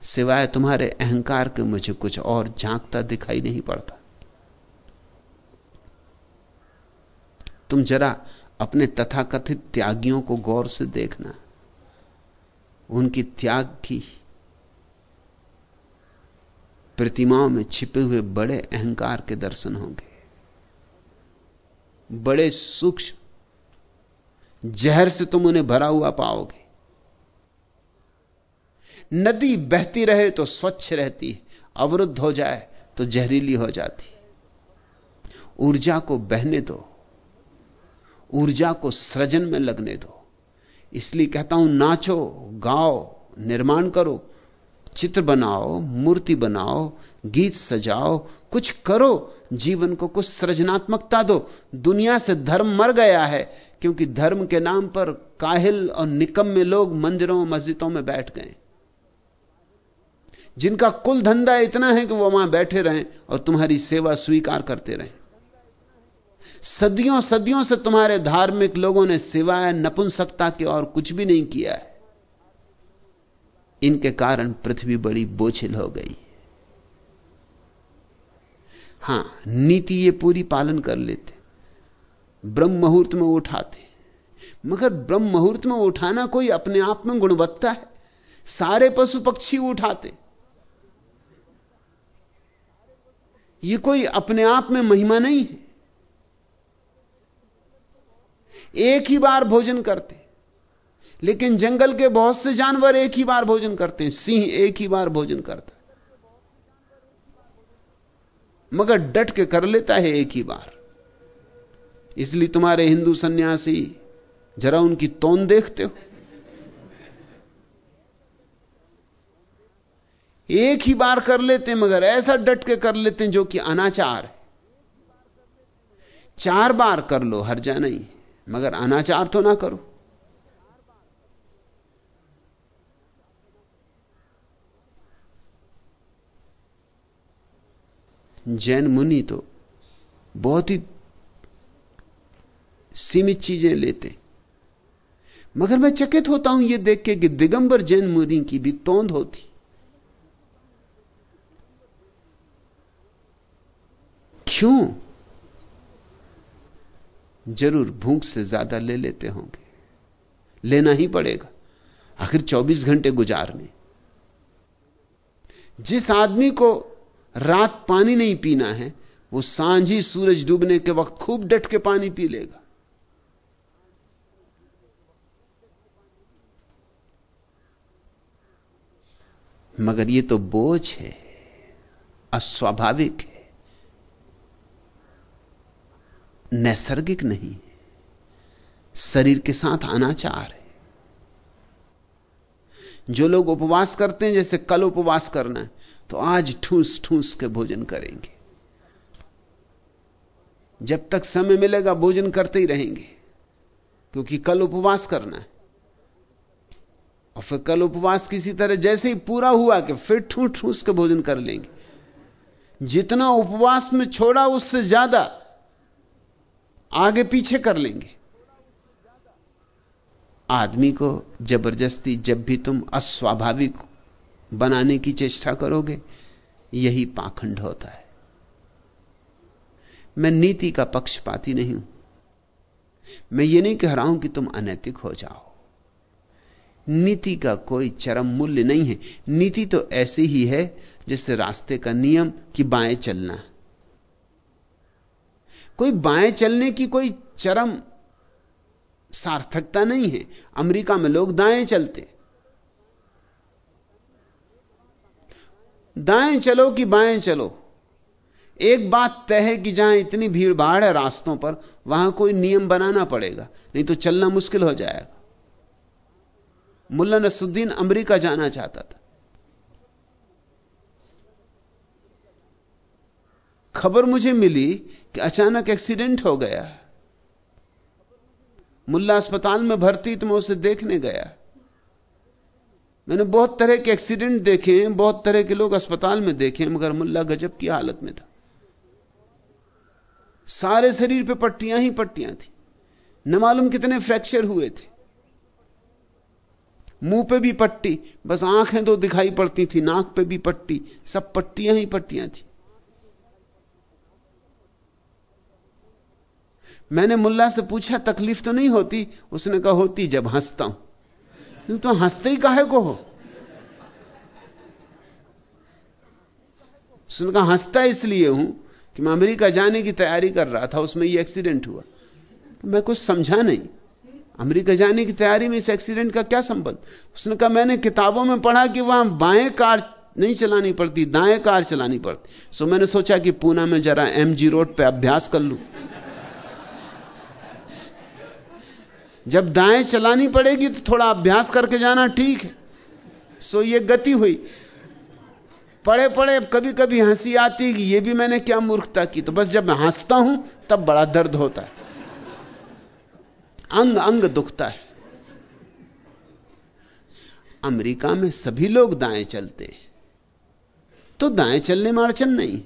सिवाय तुम्हारे अहंकार के मुझे कुछ और झांकता दिखाई नहीं पड़ता। तुम जरा अपने तथाकथित त्यागियों को गौर से देखना। उनकी त्याग की प्रतिमाओं में छिपे हुए बड़े अहंकार के दर्शन होंगे। बड़े सूक्ष्म जहर से तुम उन्हें भरा हुआ पाओगे। नदी बहती रहे तो स्वच्छ रहती है, अवरुद्ध हो जाए तो जहरीली हो जाती ऊर्जा को बहने दो, ऊर्जा को सृजन में लगने दो। इसलिए कहता हूँ, नाचो, गाओ, निर्माण करो, चित्र बनाओ, मूर्ति बनाओ, गीत सजाओ, कुछ करो, जीवन को कुछ सृजनात्मकता दो। दुनिया से धर्म मर गया है क्योंकि धर्म के नाम पर काहिल और निकम्मे लोग मंदिरों मस्जिदों में बैठ गए। जिनका कुल धंधा इतना है कि वो वहाँ बैठे रहें और तुम्हारी सेवा स्वीकार करते रहें। सदियों सदियों से तुम्हारे धार्मिक लोगों ने सिवाय नपुंसकता के और कुछ भी नहीं किया है। इनके कारण पृथ्वी बड़ी बोझिल हो गई। हाँ, नीति ये पूरी पालन कर लेते। ब्रह्म मुहूर्त में उठाते मगर ब्रह्म मुहूर्त में उठाना कोई अपने आप में गुणवत्ता है। सारे पशु पक्षी उठाते। ये कोई अपने आप में महिमा नहीं है। एक ही बार भोजन करते। लेकिन जंगल के बहुत से जानवर एक ही बार भोजन करते हैं। सिंह एक ही बार भोजन करता है। मगर डट के कर लेता है एक ही बार। इसलिए तुम्हारे हिंदू सन्यासी, जरा उनकी तोन देखते हो। एक ही बार कर लेते हैं, मगर ऐसा डट के कर लेते हैं जो कि अनाचार है। चार बार कर लो हर्जा नहीं, मगर अनाचार तो ना करो। जैन मुनि तो बहुत ही सीमित चीज़ें लेते। मगर मैं चकित होता हूँ यह देख के कि दिगंबर जैन मुनि की भी तोंद होती। क्यों? ज़रूर भूख से ज़्यादा ले लेते होंगे। लेना ही पड़ेगा। आखिर 24 घंटे गुजारने। जिस आदमी को रात पानी नहीं पीना है, वो साँझ सूरज डूबने के वक्त खूब डट के पानी पी लेगा। मगर ये तो बोझ है, अस्वाभाविक है, नैसर्गिक नहीं शरीर के साथ अनाचार है। जो लोग उपवास करते हैं, जैसे कल उपवास करना है तो आज ठूस ठूस के भोजन करेंगे। जब तक समय मिलेगा, भोजन करते ही रहेंगे, क्योंकि कल उपवास करना है। और फिर कल उपवास किसी तरह जैसे ही पूरा हुआ कि फिर ठूस ठूस के भोजन कर लेंगे। जितना उपवास में छोड़ा उससे ज़्यादा आगे पीछे कर लेंगे। आदमी को ज़बरदस्ती जब भी तुम अस्वाभाविक बनाने की चेष्टा करोगे, यही पाखंड होता है। मैं नीति का पक्षपाती नहीं हूँ। मैं ये नहीं कह रहा हूँ कि तुम अनैतिक हो जाओ। नीति का कोई चरम मूल्य नहीं है। नीति तो ऐसी ही है जैसे रास्ते का नियम कि बाएँ चलना। कोई बाएँ चलने की कोई चरम सार्थकता नहीं है। अमेरिका में लोग दाएँ चलते। दाएँ चलो कि बाएँ चलो। एक बात तय है कि जहाँ इतनी भीड़ भाड़ है रास्तों पर, वहाँ कोई नियम बनाना पड़ेगा, नहीं तो चलना मुश्किल हो जाएगा। मुल्ला नसुद्दीन अमेरिका जाना चाहता था। खबर मुझे मिली कि अचानक एक्सीडेंट हो गया। मुल्ला अस्पताल में भर्ती तो मैं उसे देखने गया। मैंने बहुत तरह के एक्सीडेंट देखे हैं बहुत तरह के लोग अस्पताल में देखे हैं मगर मुल्ला गजब की हालत में था। सारे शरीर पे पट्टियाँ ही पट्टियाँ थी। न मालूम कितने फ्रैक्चर हुए थे। मुँह पे भी पट्टी, बस आँखें तो दिखाई पड़ती थी, नाक पे भी पट्टी, सब पट्टियाँ ही पट्टियाँ थी। मैंने मुल्ला से पूछा, तकलीफ़ तो नहीं होती? उसने कहा, होती जब हंसता हूँ। तो हँसते ही काहे को हो? उसने कहा, हंसता इसलिए हूँ कि मैं अमेरिका जाने की तैयारी कर रहा था, उसमें ये एक्सीडेंट हुआ। तो मैं कुछ समझा नहीं। अमेरिका जाने की तैयारी में इस एक्सीडेंट का क्या संबंध? उसने कहा, मैंने किताबों में पढ़ा कि वहाँ बाएँ कार नहीं चलानी पड़ती, दाएँ कार चलानी पड़ती। सो मैंने सोचा कि पूना में जरा एमजी रोड पर अभ्यास कर लूँ। जब दाएँ चलानी पड़ेगी तो थोड़ा अभ्यास करके जाना ठीक है। सो ये गति हुई। पड़े पड़े कभी कभी हँसी आती कि ये भी मैंने क्या मूर्खता की। तो बस जब मैं हंसता हूँ, तब बड़ा दर्द होता है। अंग अंग दुखता है। अमेरिका में सभी लोग दाएँ चलते हैं। तो दाएँ चलने में अड़चन नहीं।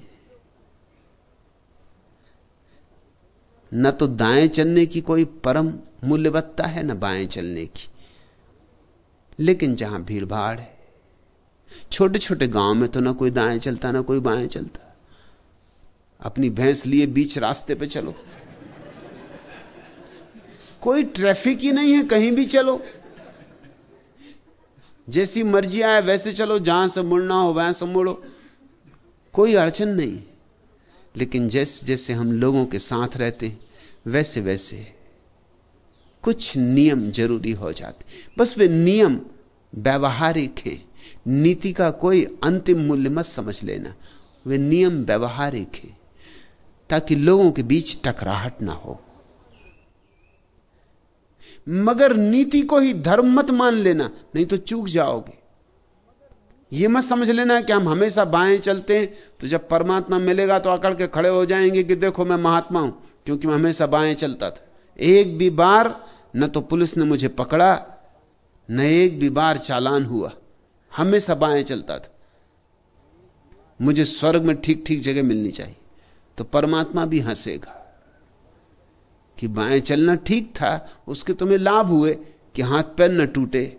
न तो दाएँ चलने की कोई परम मूल्यवत्ता है, न बाएँ चलने की। लेकिन जहाँ भीड़ भाड़ है छोटे छोटे गाँव में तो ना कोई दाएँ चलता, ना कोई बाएँ चलता। अपनी भैंस लिए बीच रास्ते पे चलो। कोई ट्रैफ़िक ही नहीं है, कहीं भी चलो। जैसी मर्ज़ी आए, वैसे चलो, जहाँ से मुड़ना हो, वहाँ से मुड़ो। कोई अड़चन नहीं। लेकिन जैसे जैसे हम लोगों के साथ रहते, वैसे वैसे कुछ नियम ज़रूरी हो जाते। बस वे नियम व्यवहारिक हैं। नीति का कोई अंतिम मूल्य मत समझ लेना। वे नियम व्यवहारिक हैं, ताकि लोगों के बीच टकराहट ना हो। मगर नीति को ही धर्म मत मान लेना, नहीं तो चूक जाओगे। यह मत समझ लेना कि हम हमेशा बाएँ चलते हैं तो जब परमात्मा मिलेगा तो अकड़ के खड़े हो जाएँगे कि देखो मैं महात्मा हूँ, क्योंकि मैं हमेशा बाएँ चलता था। एक भी बार न तो पुलिस ने मुझे पकड़ा, न एक भी बार चालान हुआ। हमेशा बाएँ चलता था। मुझे स्वर्ग में ठीक ठीक जगह मिलनी चाहिए तो परमात्मा भी हंसेगा। कि बाएँ चलना ठीक था, उसके तुम्हें लाभ हुए कि हाथ पैर न टूटे।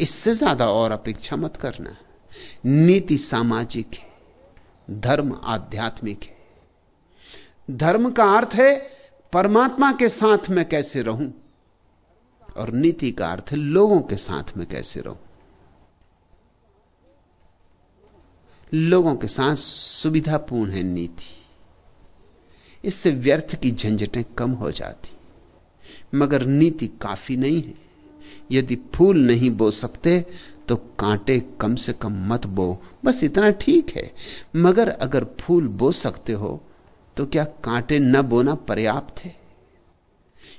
इससे ज़्यादा और अपेक्षा मत करना। नीति सामाजिक है, धर्म आध्यात्मिक है। धर्म का अर्थ है, परमात्मा के साथ मैं कैसे रहूँ? और नीति का अर्थ है, लोगों के साथ में कैसे रहूँ? लोगों के साथ सुविधापूर्ण है नीति। इससे व्यर्थ की झंझटें कम हो जाती। मगर नीति काफ़ी नहीं है। यदि फूल नहीं बो सकते तो कांटे कम से कम मत बो। बस इतना ठीक है। मगर अगर फूल बो सकते हो तो क्या कांटे न बोना पर्याप्त है?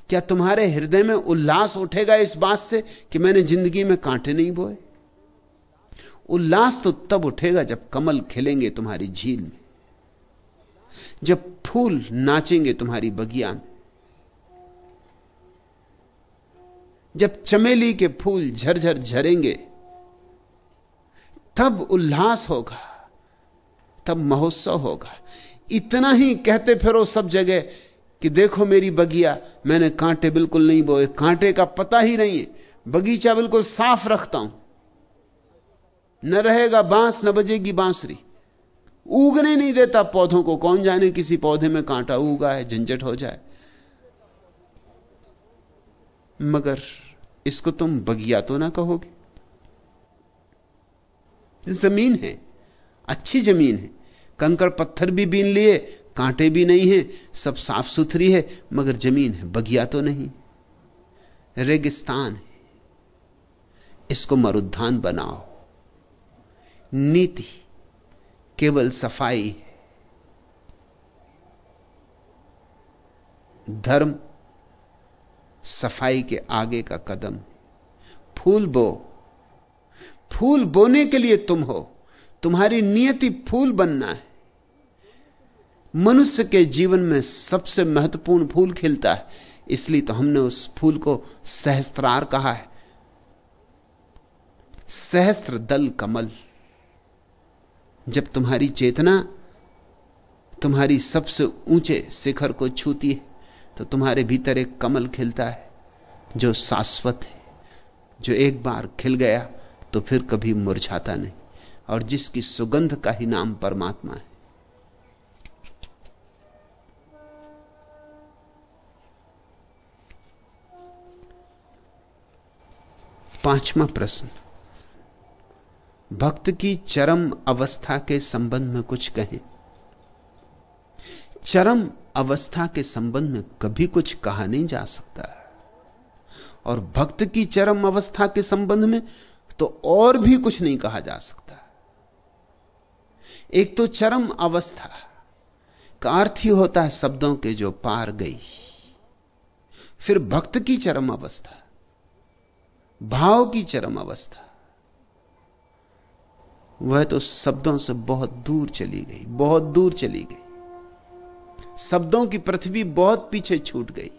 क्या तुम्हारे हृदय में उल्लास उठेगा इस बात से कि मैंने ज़िंदगी में कांटे नहीं बोए? उल्लास तो तब उठेगा जब कमल खिलेंगे तुम्हारी झील में। जब फूल नाचेंगे तुम्हारी बगिया में। जब चमेली के फूल झरझर झरेंगे, तब उल्लास होगा, तब महोत्सव होगा। इतना ही कहते फिरो सब जगह कि देखो मेरी बगिया, मैंने कांटे बिल्कुल नहीं बोए, कांटे का पता ही नहीं है। बगीचा बिल्कुल साफ़ रखता हूँ। न रहेगा बाँस, न बजेगी बांसुरी। उगने नहीं देता पौधों को। कौन जाने किसी पौधे में कांटा उगा है, झंझट हो जाए। मगर इसको तुम बगिया तो ना कहोगे। ज़मीन है, अच्छी ज़मीन है। कंकड़ पत्थर भी बीन लिए, कांटे भी नहीं है, सब साफ़ सुथरी है, मगर ज़मीन है, बगिया तो नहीं। रेगिस्तान है, इसको मरुद्धान बनाओ। नीति केवल सफ़ाई। धर्म सफ़ाई के आगे का कदम। फूल बो। फूल बोने के लिए तुम हो। तुम्हारी नियति फूल बनना है। मनुष्य के जीवन में सबसे महत्वपूर्ण फूल खिलता है। इसलिए तो हमने उस फूल को सहस्त्रार कहा है। सहस्त्र दल कमल। जब तुम्हारी चेतना तुम्हारी सबसे ऊँचे शिखर को छूती है तो तुम्हारे भीतर एक कमल खिलता है, जो शाश्वत है। जो एक बार खिल गया तो फिर कभी मुरझाता नहीं, और जिसकी सुगंध का ही नाम परमात्मा है। पांचवा प्रश्न। भक्त की चरम अवस्था के संबंध में कुछ कहें। चरम अवस्था के संबंध में कभी कुछ कहा नहीं जा सकता। और भक्त की चरम अवस्था के संबंध में तो और भी कुछ नहीं कहा जा सकता। एक तो चरम अवस्था का अर्थ ही होता है शब्दों के जो पार गई। फिर भक्त की चरम अवस्था, भाव की चरम अवस्था। वह तो शब्दों से बहुत दूर चली गई, बहुत दूर चली गई। शब्दों की पृथ्वी बहुत पीछे छूट गई।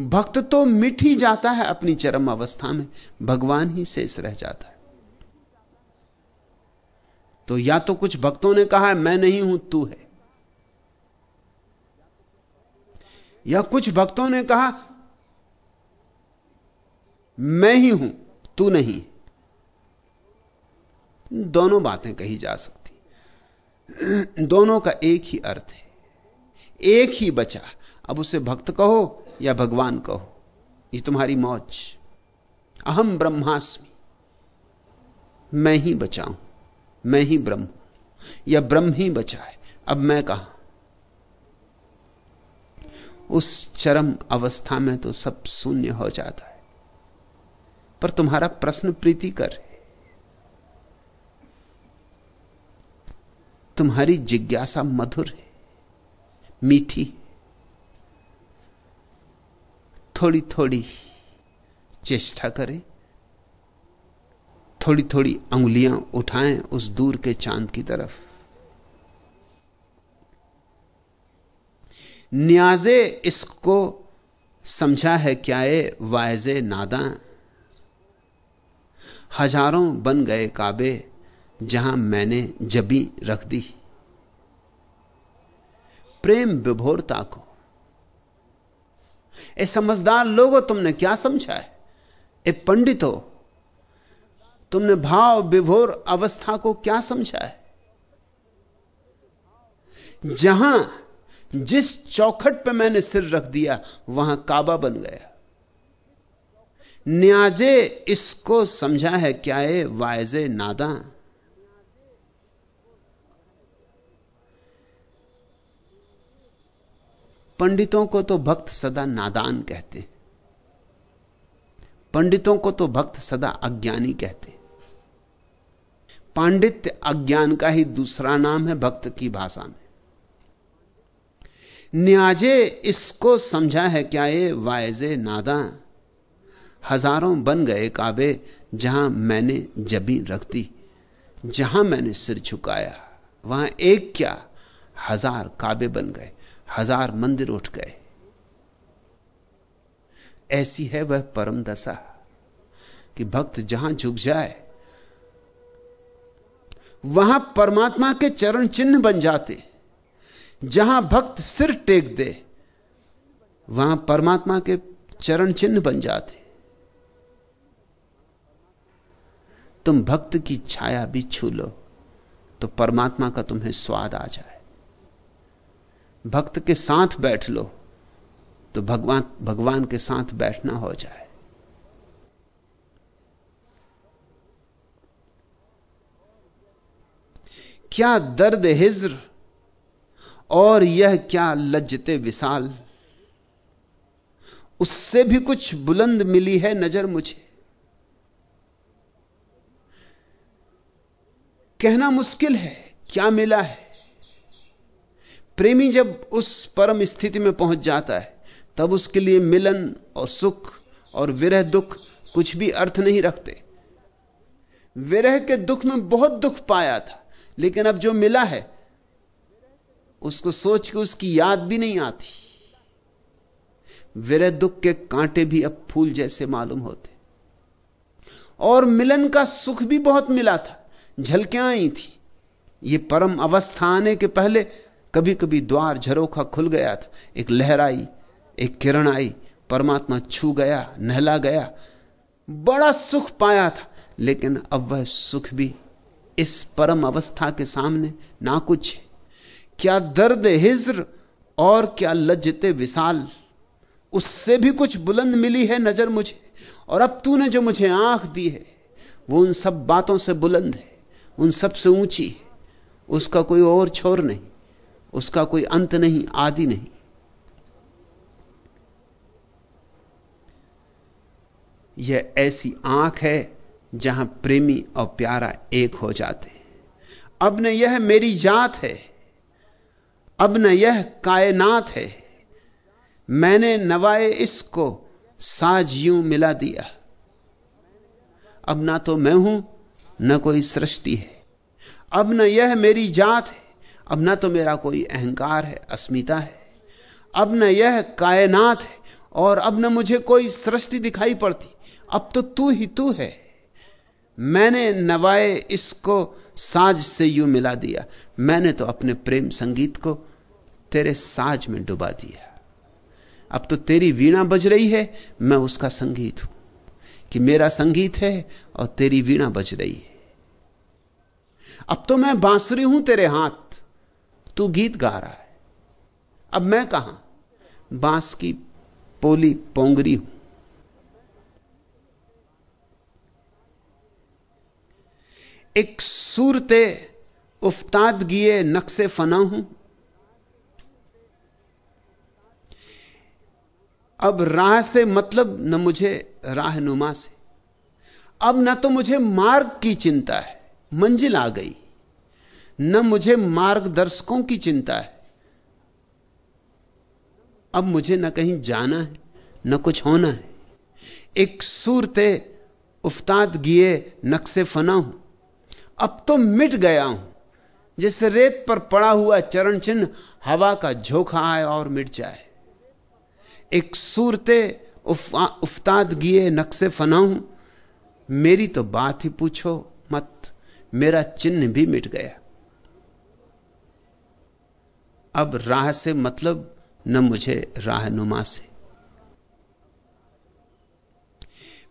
भक्त तो मिट ही जाता है अपनी चरम अवस्था में, भगवान ही शेष रह जाता है। तो या तो कुछ भक्तों ने कहा है, मैं नहीं हूँ, तू है। या कुछ भक्तों ने कहा मैं ही हूँ, तू नहीं दोनों बातें कही जा सकती। दोनों का एक ही अर्थ है। एक ही बचा। अब उसे भक्त कहो या भगवान कहो, ये तुम्हारी मौज। अहम ब्रह्मास्मि। मैं ही बचाऊं मैं ही ब्रह्म या ब्रह्म ही बचा है, अब मैं कहा? उस चरम अवस्था में तो सब शून्य हो जाता है। पर तुम्हारा प्रश्न प्रीतिकर है। तुम्हारी जिज्ञासा मधुर है, मीठी थोड़ी थोड़ी चेष्टा करें थोड़ी थोड़ी अंगुलियाँ उठाएँ उस दूर के चाँद की तरफ़। न्याजे इसको समझा है क्या ये वायजे नादा हज़ारों बन गए काबे जहाँ मैंने जबी रख दी। प्रेम विभोरता को। ए समझदार लोगों, तुमने क्या समझा है? ए पंडितों, तुमने भाव विभोर अवस्था को क्या समझा है? जहाँ जिस चौखट पे मैंने सिर रख दिया, वहाँ काबा बन गया। न्याजे इसको समझा है, क्या है वायजे नादा? पंडितों को तो भक्त सदा नादान कहते पंडितों को तो भक्त सदा अज्ञानी कहते पांडित्य अज्ञान का ही दूसरा नाम है, भक्त की भाषा में। न्याजे इसको समझा है, क्या ये वायजे नादा? हज़ारों बन गए काबे जहाँ मैंने जबी रख दी, जहाँ मैंने सिर झुकाया, वहाँ एक क्या हज़ार काबे बन गए, हज़ार मंदिर उठ गए। ऐसी है वह परम दशा कि भक्त जहाँ झुक जाए, वहाँ परमात्मा के चरण चिन्ह बन जाते, जहाँ भक्त सिर टेक दे, वहाँ परमात्मा के चरण चिन्ह बन जाते। तुम भक्त की छाया भी छू लो तो परमात्मा का तुम्हें स्वाद आ जाए। भक्त के साथ बैठ लो तो भगवान भगवान के साथ बैठना हो जाए। क्या दर्द हिज्र और यह क्या लज्जते विशाल? उससे भी कुछ बुलंद मिली है नज़र मुझे। कहना मुश्किल है, क्या मिला है? प्रेमी जब उस परम स्थिति में पहुँच जाता है, तब उसके लिए मिलन और सुख और विरह दुख कुछ भी अर्थ नहीं रखते। विरह के दुख में बहुत दुख पाया था, लेकिन अब जो मिला है, उसको सोच के उसकी याद भी नहीं आती। विरह दुख के कांटे भी अब फूल जैसे मालूम होते। और मिलन का सुख भी बहुत मिला था। झलकें आई थी। ये परम अवस्था आने के पहले कभी कभी द्वार झरोखा खुल गया था। एक लहर आई, एक किरण आई, परमात्मा छू गया, नहला गया। बड़ा सुख पाया था, लेकिन अब वह सुख भी इस परम अवस्था के सामने ना कुछ है। क्या दर्द हिज्र और क्या लज्जते विशाल, उससे भी कुछ बुलंद मिली है नज़र मुझे। और अब तूने जो मुझे आँख दी है, वो उन सब बातों से बुलंद है। उन सबसे ऊँची, उसका कोई और छोर नहीं, उसका कोई अंत नहीं, आदि नहीं। यह ऐसी आँख है जहाँ प्रेमी और प्यारा एक हो जाते अब न यह मेरी जात है, अब न यह कायनात है। मैंने नवाए इसको साज यूँ मिला दिया। अब ना तो मैं हूँ न कोई सृष्टि है। अब न यह मेरी जात है। अब न तो मेरा कोई अहंकार है, अस्मिता है। अब न यह कायनात है, और अब न मुझे कोई सृष्टि दिखाई पड़ती। अब तो तू ही तू है। मैंने नवाए इसको साज से यू मिला दिया। मैंने तो अपने प्रेम संगीत को तेरे साज में डुबा दिया। अब तो तेरी वीणा बज रही है, मैं उसका संगीत हूँ। कि मेरा संगीत है और तेरी वीणा बज रही है। अब तो मैं बांसुरी हूँ तेरे हाथ। तू गीत गा रहा है। अब मैं कहाँ? बाँस की पोली पोंगरी हूँ। एक सूरते उफ्ताद गिए नक्शे फना हूँ। अब राह से मतलब न मुझे राहनुमा से। अब न तो मुझे मार्ग की चिंता है, मंजिल आ गई। न मुझे मार्गदर्शकों की चिंता है। अब मुझे न कहीं जाना है, न कुछ होना है। एक सूरते उफ्ताद गिए नक्शे फना हूँ। अब तो मिट गया हूँ। जैसे रेत पर पड़ा हुआ चरण चिन्ह हवा का झोंका आए और मिट जाए। एक सूरते उफ्ताद गिए, नक्शे फना मेरी तो बात ही पूछो मत, मेरा चिन्ह भी मिट गया। अब राह से मतलब न मुझे राहनुमा से।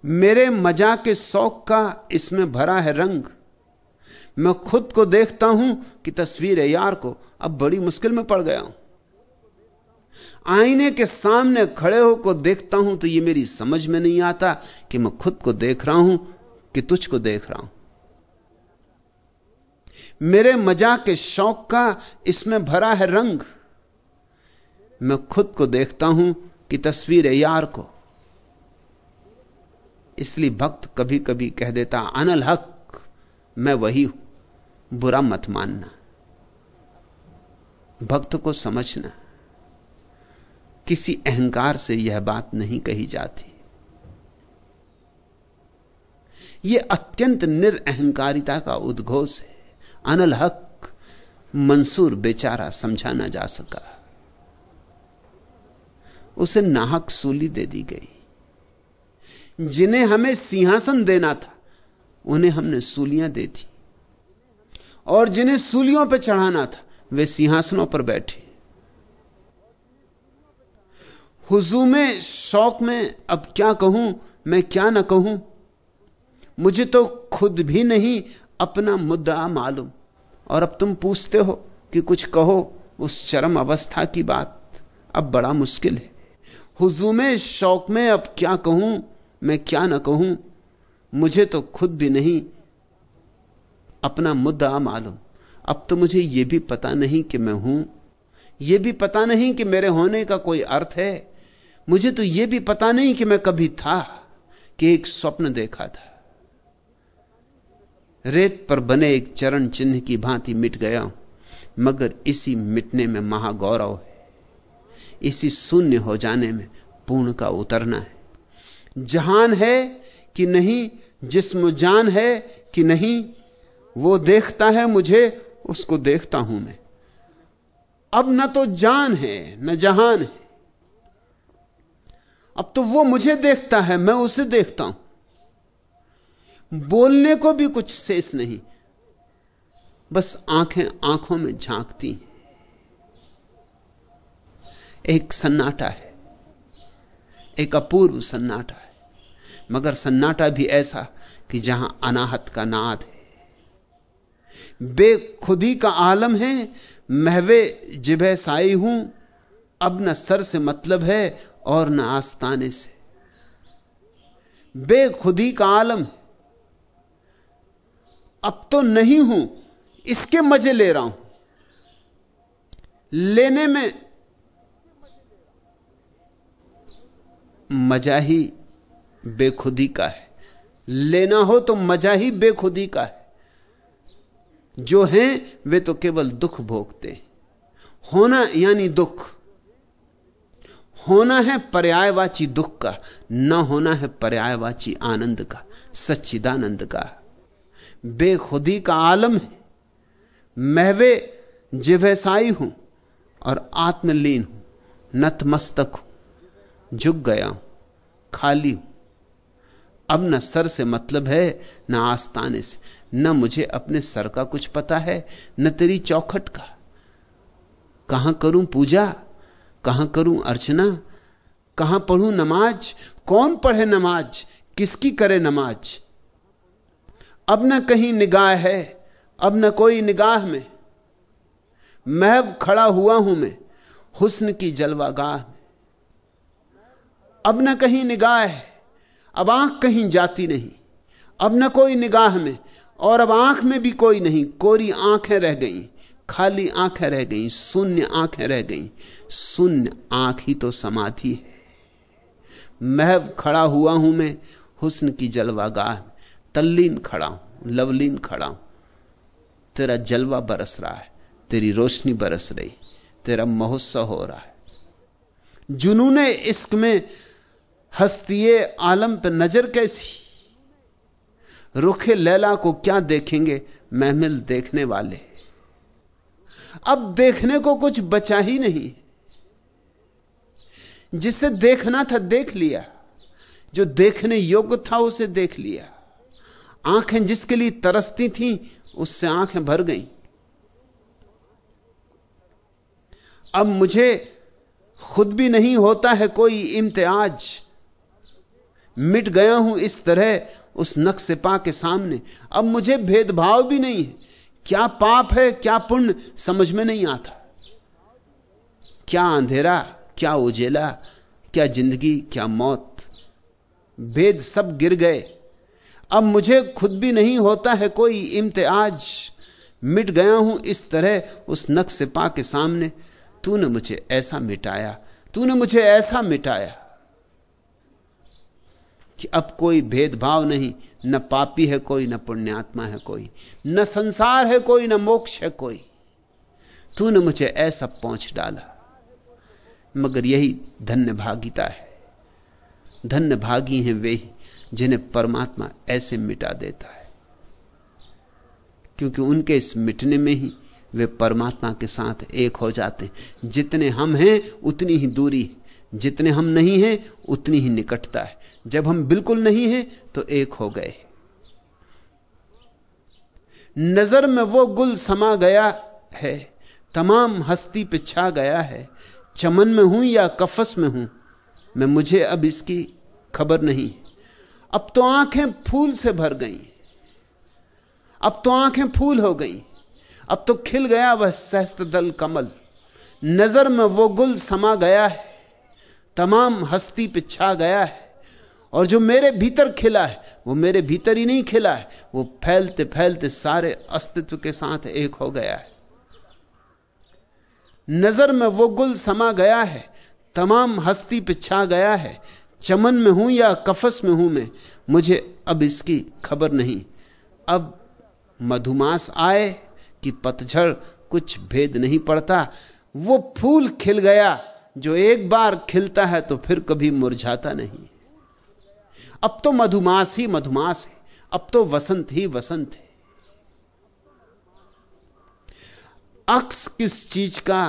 मेरे मज़ा के शौक का इसमें भरा है रंग। मैं खुद को देखता हूँ कि तस्वीर है यार को अब बड़ी मुश्किल में पड़ गया हूँ। आईने के सामने खड़े होकर देखता हूँ तो यह मेरी समझ में नहीं आता कि मैं खुद को देख रहा हूँ कि तुझको देख रहा हूँ। मेरे मज़ाक के शौक का इसमें भरा है रंग। मैं खुद को देखता हूँ कि तस्वीर है यार को। इसलिए भक्त कभी कभी कह देता, अनल हक, मैं वही हूँ, बुरा मत मानना। भक्त को समझना। किसी अहंकार से यह बात नहीं कही जाती। यह अत्यंत निरअहकारिता का उद्घोष है। अनल हक मंसूर बेचारा समझा ना जा सका। उसे नाहक सूली दे दी गई। जिन्हें हमें सिंहासन देना था, उन्हें हमने सूलियाँ दे दी। और जिन्हें सूलियों पर चढ़ाना था, वे सिंहासनों पर बैठे। हुजूम शौक में, अब क्या कहूँ, मैं क्या ना कहूँ? मुझे तो खुद भी नहीं, अपना मुद्दा मालूम। और अब तुम पूछते हो कि कुछ कहो, उस चरम अवस्था की बात अब बड़ा मुश्किल है। हुजूम शौक में अब क्या कहूँ, मैं क्या ना कहूँ? मुझे तो खुद भी नहीं, अपना मुद्दा मालूम। अब तो मुझे यह भी पता नहीं कि मैं हूँ। यह भी पता नहीं कि मेरे होने का कोई अर्थ है। मुझे तो यह भी पता नहीं कि मैं कभी था कि एक स्वप्न देखा था। रेत पर बने एक चरण चिन्ह की भांति मिट गया हूँ, मगर इसी मिटने में महागौरव है। इसी शून्य हो जाने में पूर्ण का उतरना है। जहान है कि नहीं, जिसम जान है कि नहीं, वो देखता है मुझे, उसको देखता हूँ मैं। अब न तो जान है, न जहान है। अब तो वो मुझे देखता है, मैं उसे देखता हूँ। बोलने को भी कुछ शेष नहीं, बस आँखें आँखों में झांकती एक सन्नाटा है, एक अपूर्व सन्नाटा है, मगर सन्नाटा भी ऐसा कि जहाँ अनाहत का नाद है। बेखुदी का आलम है, महवे जिभे साई हूँ अब न सर से मतलब है और न आस्ताने से। बेखुदी का आलम अब तो नहीं हूँ, इसके मज़े ले रहा हूँ। लेने में मज़ा ही बेखुदी का है। लेना हो तो मज़ा ही बेखुदी का है। जो हैं, वे तो केवल दुख भोगते हैं। होना यानी दुख। होना है पर्यायवाची दुख का, न होना है पर्यायवाची आनंद का, सच्चिदानंद का। बेखुदी का आलम है। महवे जिवैसाई हूँ और आत्मलीन हूँ, नतमस्तक हूँ, झुक गया हूँ, खाली हूँ। अब न सर से मतलब है, न आस्ताने से। न मुझे अपने सर का कुछ पता है, न तेरी चौखट का। कहाँ करूँ पूजा? कहाँ करूँ अर्चना? कहाँ पढ़ूं नमाज़? कौन पढ़े नमाज़? किसकी करे नमाज़? अब न कहीं निगाह है, अब न कोई निगाह में। महब खड़ा हुआ हूँ मैं, हुस्न की जलवागाह में। अब न कहीं निगाह है, अब आँख कहीं जाती नहीं। अब न कोई निगाह में, और अब आँख में भी कोई नहीं, कोरी आँखें रह गई। खाली आँखें रह गई, शून्य आँखें रह गई। शून्य आँख ही तो समाधि है। महब खड़ा हुआ हूँ मैं, हुस्न की जलवागाह, तल्लीन खड़ा हूँ, लवलीन खड़ा हूँ। तेरा जलवा बरस रहा है, तेरी रोशनी बरस रही, तेरा महोत्सव हो रहा है। जुनूने इश्क में हस्तिये आलम पे नज़र कैसी? रुखे लैला को क्या देखेंगे, महमिल देखने वाले? अब देखने को कुछ बचा ही नहीं। जिसे देखना था देख लिया। जो देखने योग्य था उसे देख लिया। आँखें जिसके लिए तरसती थीं, उससे आँखें भर गईं। अब मुझे खुद भी नहीं होता है कोई इम्तियाज़। मिट गया हूँ इस तरह उस नक्शे पा के सामने। अब मुझे भेदभाव भी नहीं है। क्या पाप है, क्या पुण्य, समझ में नहीं आता। क्या अंधेरा, क्या उजेला, क्या ज़िंदगी, क्या मौत। भेद सब गिर गए। अब मुझे खुद भी नहीं होता है कोई इम्तियाज़। मिट गया हूँ इस तरह, उस नक्श पा के सामने। तूने मुझे ऐसा मिटाया, तूने मुझे ऐसा मिटाया। कि अब कोई भेदभाव नहीं, न पापी है कोई, न पुण्यात्मा है कोई, न संसार है कोई, न मोक्ष है कोई। तूने मुझे ऐसा पहुँच डाला। मगर यही धन्य भागीता है। धन्य भागी हैं वे, जिन्हें परमात्मा ऐसे मिटा देता है। क्योंकि उनके इस मिटने में ही वे परमात्मा के साथ एक हो जाते हैं। जितने हम हैं, उतनी ही दूरी है। जितने हम नहीं हैं, उतनी ही निकटता है। जब हम बिल्कुल नहीं हैं तो एक हो गए। नज़र में वो गुल समा गया है, तमाम हस्ती पे छा गया है। चमन में हूँ या कफस में हूँ, मैं मुझे अब इसकी खबर नहीं। अब तो आँखें फूल से भर गई। अब तो आँखें फूल हो गई। अब तो खिल गया वह सहस्त दल कमल। नज़र में वो गुल समा गया है। तमाम हस्ती पे छा गया है। और जो मेरे भीतर खिला है, वो मेरे भीतर ही नहीं खिला है। वो फैलते फैलते सारे अस्तित्व के साथ एक हो गया है। नज़र में वो गुल समा गया है, तमाम हस्ती पे छा गया है। चमन में हूँ या कफस में हूँ मैं, मुझे अब इसकी खबर नहीं। अब मधुमास आए कि पतझड़ कुछ भेद नहीं पड़ता। वो फूल खिल गया जो एक बार खिलता है तो फिर कभी मुरझाता नहीं। अब तो मधुमास ही मधुमास है, अब तो वसंत ही वसंत है। अक्स किस चीज़ का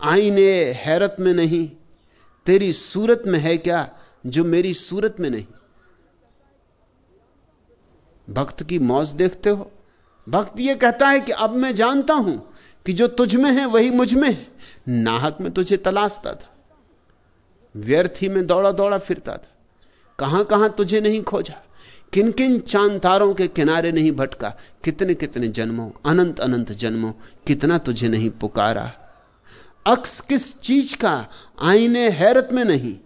आईने हैरत में नहीं, तेरी सूरत में है क्या जो मेरी सूरत में नहीं? भक्त की मौज देखते हो, भक्त यह कहता है कि अब मैं जानता हूँ कि जो तुझ में है वही मुझमें है। नाहक में तुझे तलाशता था। व्यर्थ ही में दौड़ा दौड़ा फिरता था। कहाँ कहाँ तुझे नहीं खोजा? किन किन चाँद तारों के किनारे नहीं भटका? कितने कितने जन्मों अनंत अनंत जन्मों, कितना तुझे नहीं पुकारा? अक्स किस चीज़ का आईने हैरत में नहीं?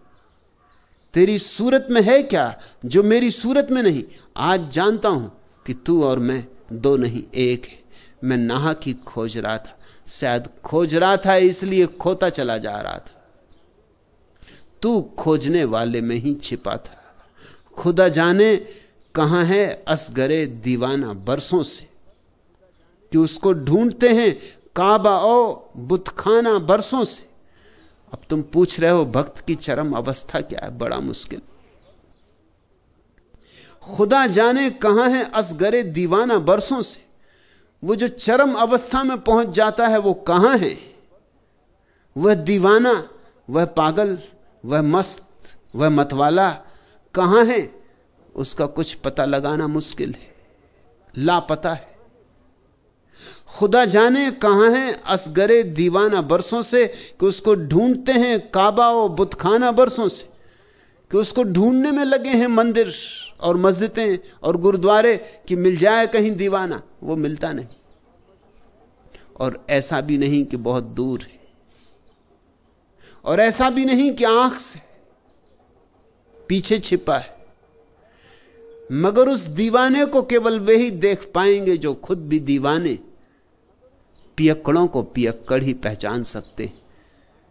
तेरी सूरत में है क्या जो मेरी सूरत में नहीं? आज जानता हूँ कि तू और मैं दो नहीं, एक है। मैं नाहक की खोज रहा था। शायद खोज रहा था, इसलिए खोता चला जा रहा था। तू खोजने वाले में ही छिपा था। खुदा जाने कहाँ है असगरे दीवाना बरसों से। कि उसको ढूंढते हैं काबा ओ बुतखाना बरसों से। अब तुम पूछ रहे हो, भक्त की चरम अवस्था क्या है? बड़ा मुश्किल। खुदा जाने कहाँ है असगरे दीवाना बरसों से। वो जो चरम अवस्था में पहुँच जाता है वो कहाँ है? वह दीवाना, वह पागल, वह मस्त, वह मतवाला कहाँ है? उसका कुछ पता लगाना मुश्किल है। लापता है। खुदा जाने कहाँ है असगरे दीवाना बरसों से कि उसको ढूंढते हैं काबा और बुतखाना बरसों से। कि उसको ढूँढने में लगे हैं मंदिर और मस्जिदें और गुरुद्वारे कि मिल जाए कहीं दीवाना। वो मिलता नहीं। और ऐसा भी नहीं कि बहुत दूर है। और ऐसा भी नहीं कि आँख से पीछे छिपा है। मगर उस दीवाने को केवल वे ही देख पाएँगे जो खुद भी दीवाने पियक्कड़ों को पियक्कड़ ही पहचान सकते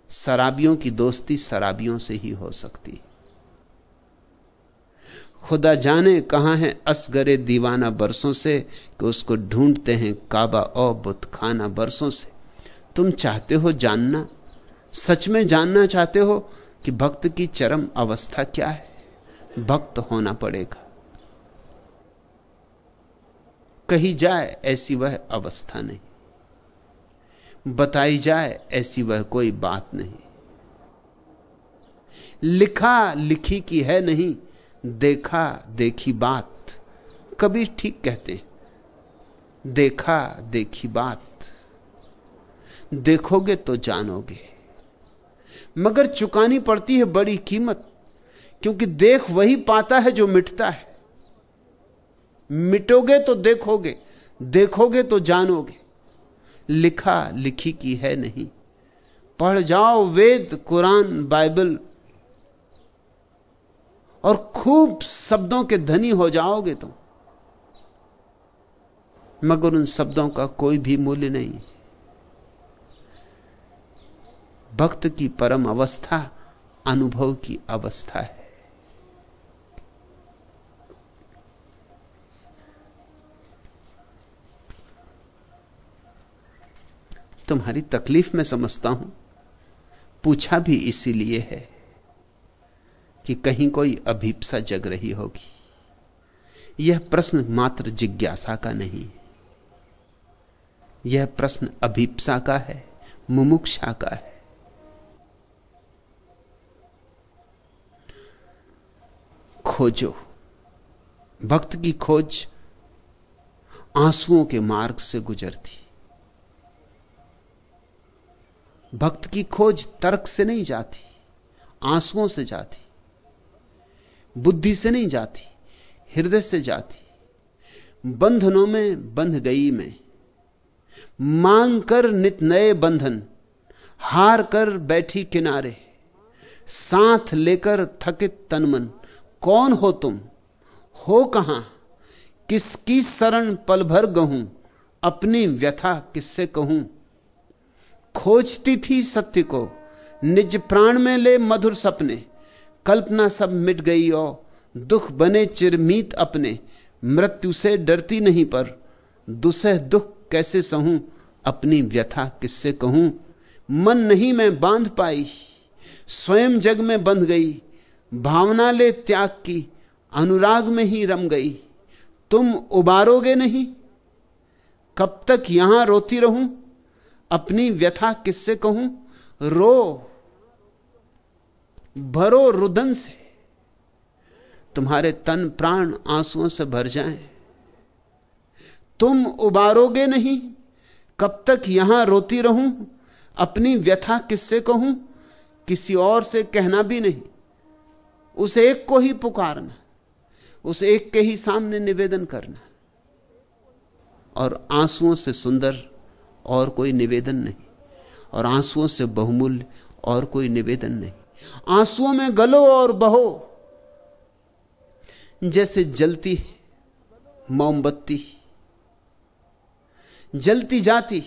शराबियों की दोस्ती शराबियों से ही हो सकती है। खुदा जाने कहाँ है? असगरे दीवाना बरसों से कि उसको ढूंढते हैं काबा और बुतखाना बरसों से। तुम चाहते हो जानना? सच में जानना चाहते हो कि भक्त की चरम अवस्था क्या है? भक्त होना पड़ेगा। कही जाए ऐसी वह अवस्था नहीं। बताई जाए ऐसी वह कोई बात नहीं। लिखा लिखी की है नहीं देखा देखी बात। कभी ठीक कहते, देखा देखी बात। देखोगे तो जानोगे। मगर चुकानी पड़ती है बड़ी कीमत, क्योंकि देख वही पाता है जो मिटता है। मिटोगे तो देखोगे देखोगे तो जानोगे। लिखा लिखी की है नहीं। पढ़ जाओ वेद, कुरान, बाइबल और खूब शब्दों के धनी हो जाओगे तुम। मगर उन शब्दों का कोई भी मूल्य नहीं। भक्त की परम अवस्था अनुभव की अवस्था है। तुम्हारी तकलीफ़ में समझता हूँ। पूछा भी इसीलिए है। कि कहीं कोई अभीपसा जग रही होगी। यह प्रश्न मात्र जिज्ञासा का नहीं। यह प्रश्न अभीपसा का है, मुमुक्षा का है। खोजो। भक्त की खोज आंसुओं के मार्ग से गुजरती। भक्त की खोज तर्क से नहीं जाती, आंसुओं से जाती। बुद्धि से नहीं जाती, हृदय से जाती। बंधनों में बंध गई मैं। मांग कर नित नए बंधन, हार कर बैठी किनारे। साथ लेकर थकित तनमन कौन हो तुम? हो कहाँ? किसकी शरण पल भर गहूं? अपनी व्यथा किससे कहूँ? खोजती थी सत्य को, निज प्राण में ले मधुर सपने। कल्पना सब मिट गई और दुख बने चिरमीत अपने। मृत्यु से डरती नहीं पर दुसह दुख कैसे सहूं, अपनी व्यथा किससे कहूँ। मन नहीं मैं बाँध पाई, स्वयं जग में बंध गई। भावना ले त्याग की, अनुराग में ही रम गई। तुम उबारोगे नहीं, कब तक यहाँ रोती रहूँ, अपनी व्यथा किससे कहूँ। रो भरो रुदन से। तुम्हारे तन प्राण आंसुओं से भर जाएँ। तुम उबारोगे नहीं। कब तक यहाँ रोती रहूँ? अपनी व्यथा किससे कहूँ? किसी और से कहना भी नहीं। उस एक को ही पुकारना। उस एक के ही सामने निवेदन करना। और आंसुओं से सुंदर और कोई निवेदन नहीं। और आंसुओं से बहुमूल्य और कोई निवेदन नहीं। आंसुओं में गलो और बहो। जैसे जलती मोमबत्ती। जलती जाती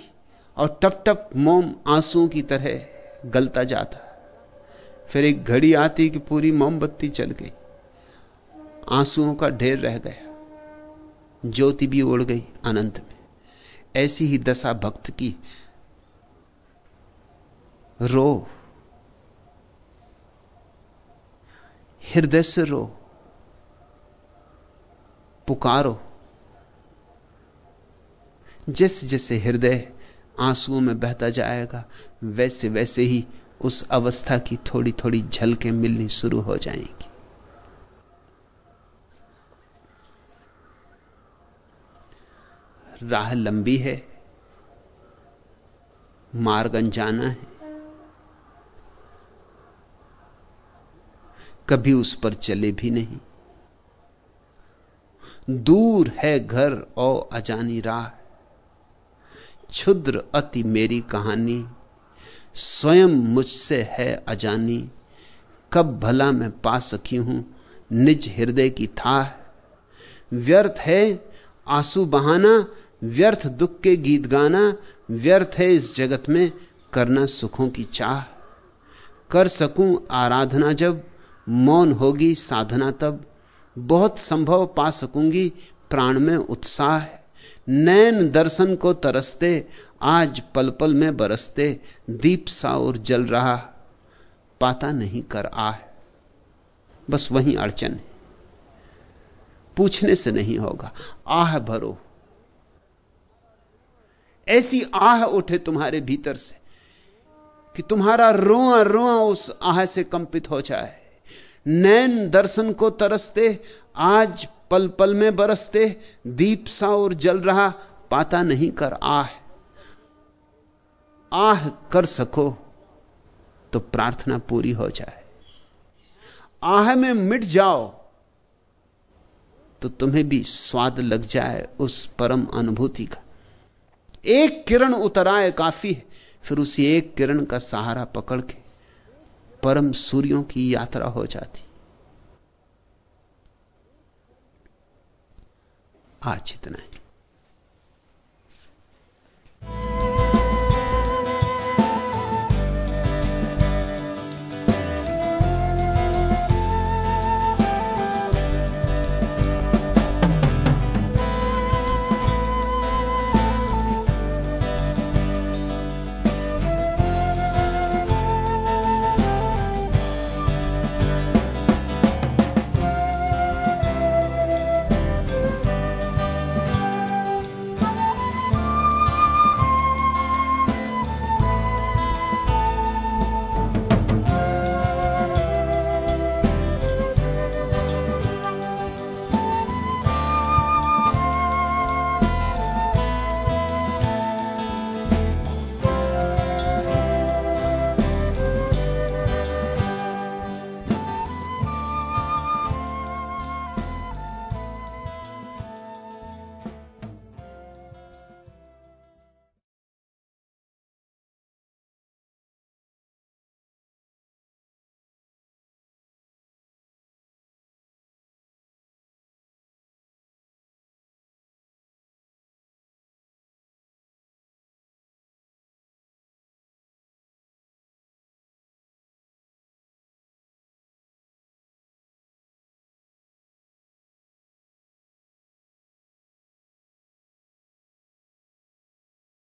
और टप टप मोम आंसुओं की तरह गलता जाता। फिर एक घड़ी आती कि पूरी मोमबत्ती चल गई। आंसुओं का ढेर रह गया। ज्योति भी उड़ गई अनंत में। ऐसी ही दशा भक्त की रो हृदय से रो। पुकारो। जैसे जैसे हृदय आंसुओं में बहता जाएगा वैसे वैसे ही उस अवस्था की थोड़ी थोड़ी झलकें मिलनी शुरू हो जाएँगी। राह लंबी है। मार्ग अनजाना है। कभी उस पर चले भी नहीं। दूर है घर और अजानी राह। क्षुद्र अति मेरी कहानी, स्वयं मुझसे है अजानी। कब भला मैं पा सकी हूँ निज हृदय की था व्यर्थ है आँसू बहाना, व्यर्थ दुख के गीत गाना, व्यर्थ है इस जगत में करना सुखों की चाह। कर सकूँ आराधना जब मौन होगी, साधना तब। बहुत संभव पा सकूँगी, प्राण में उत्साह है। नैन दर्शन को तरसते, आज पल पल में बरसते, दीप सा और जल रहा। पाता नहीं कर आह बस वही अड़चन है। पूछने से नहीं होगा, आह भरो। ऐसी आह उठे तुम्हारे भीतर से, कि तुम्हारा रोआ रोआ उस आह से कंपित हो जाए। नैन दर्शन को तरसते, आज पल पल में बरसते, दीप सा और जल रहा, पाता नहीं कर आह। आह कर सको तो प्रार्थना पूरी हो जाए। आह में मिट जाओ तो तुम्हें भी स्वाद लग जाए उस परम अनुभूति का। एक किरण उतराए काफ़ी है फिर उसी एक किरण का सहारा पकड़ के परम सूर्यों की यात्रा हो जाती। आज इतना ही।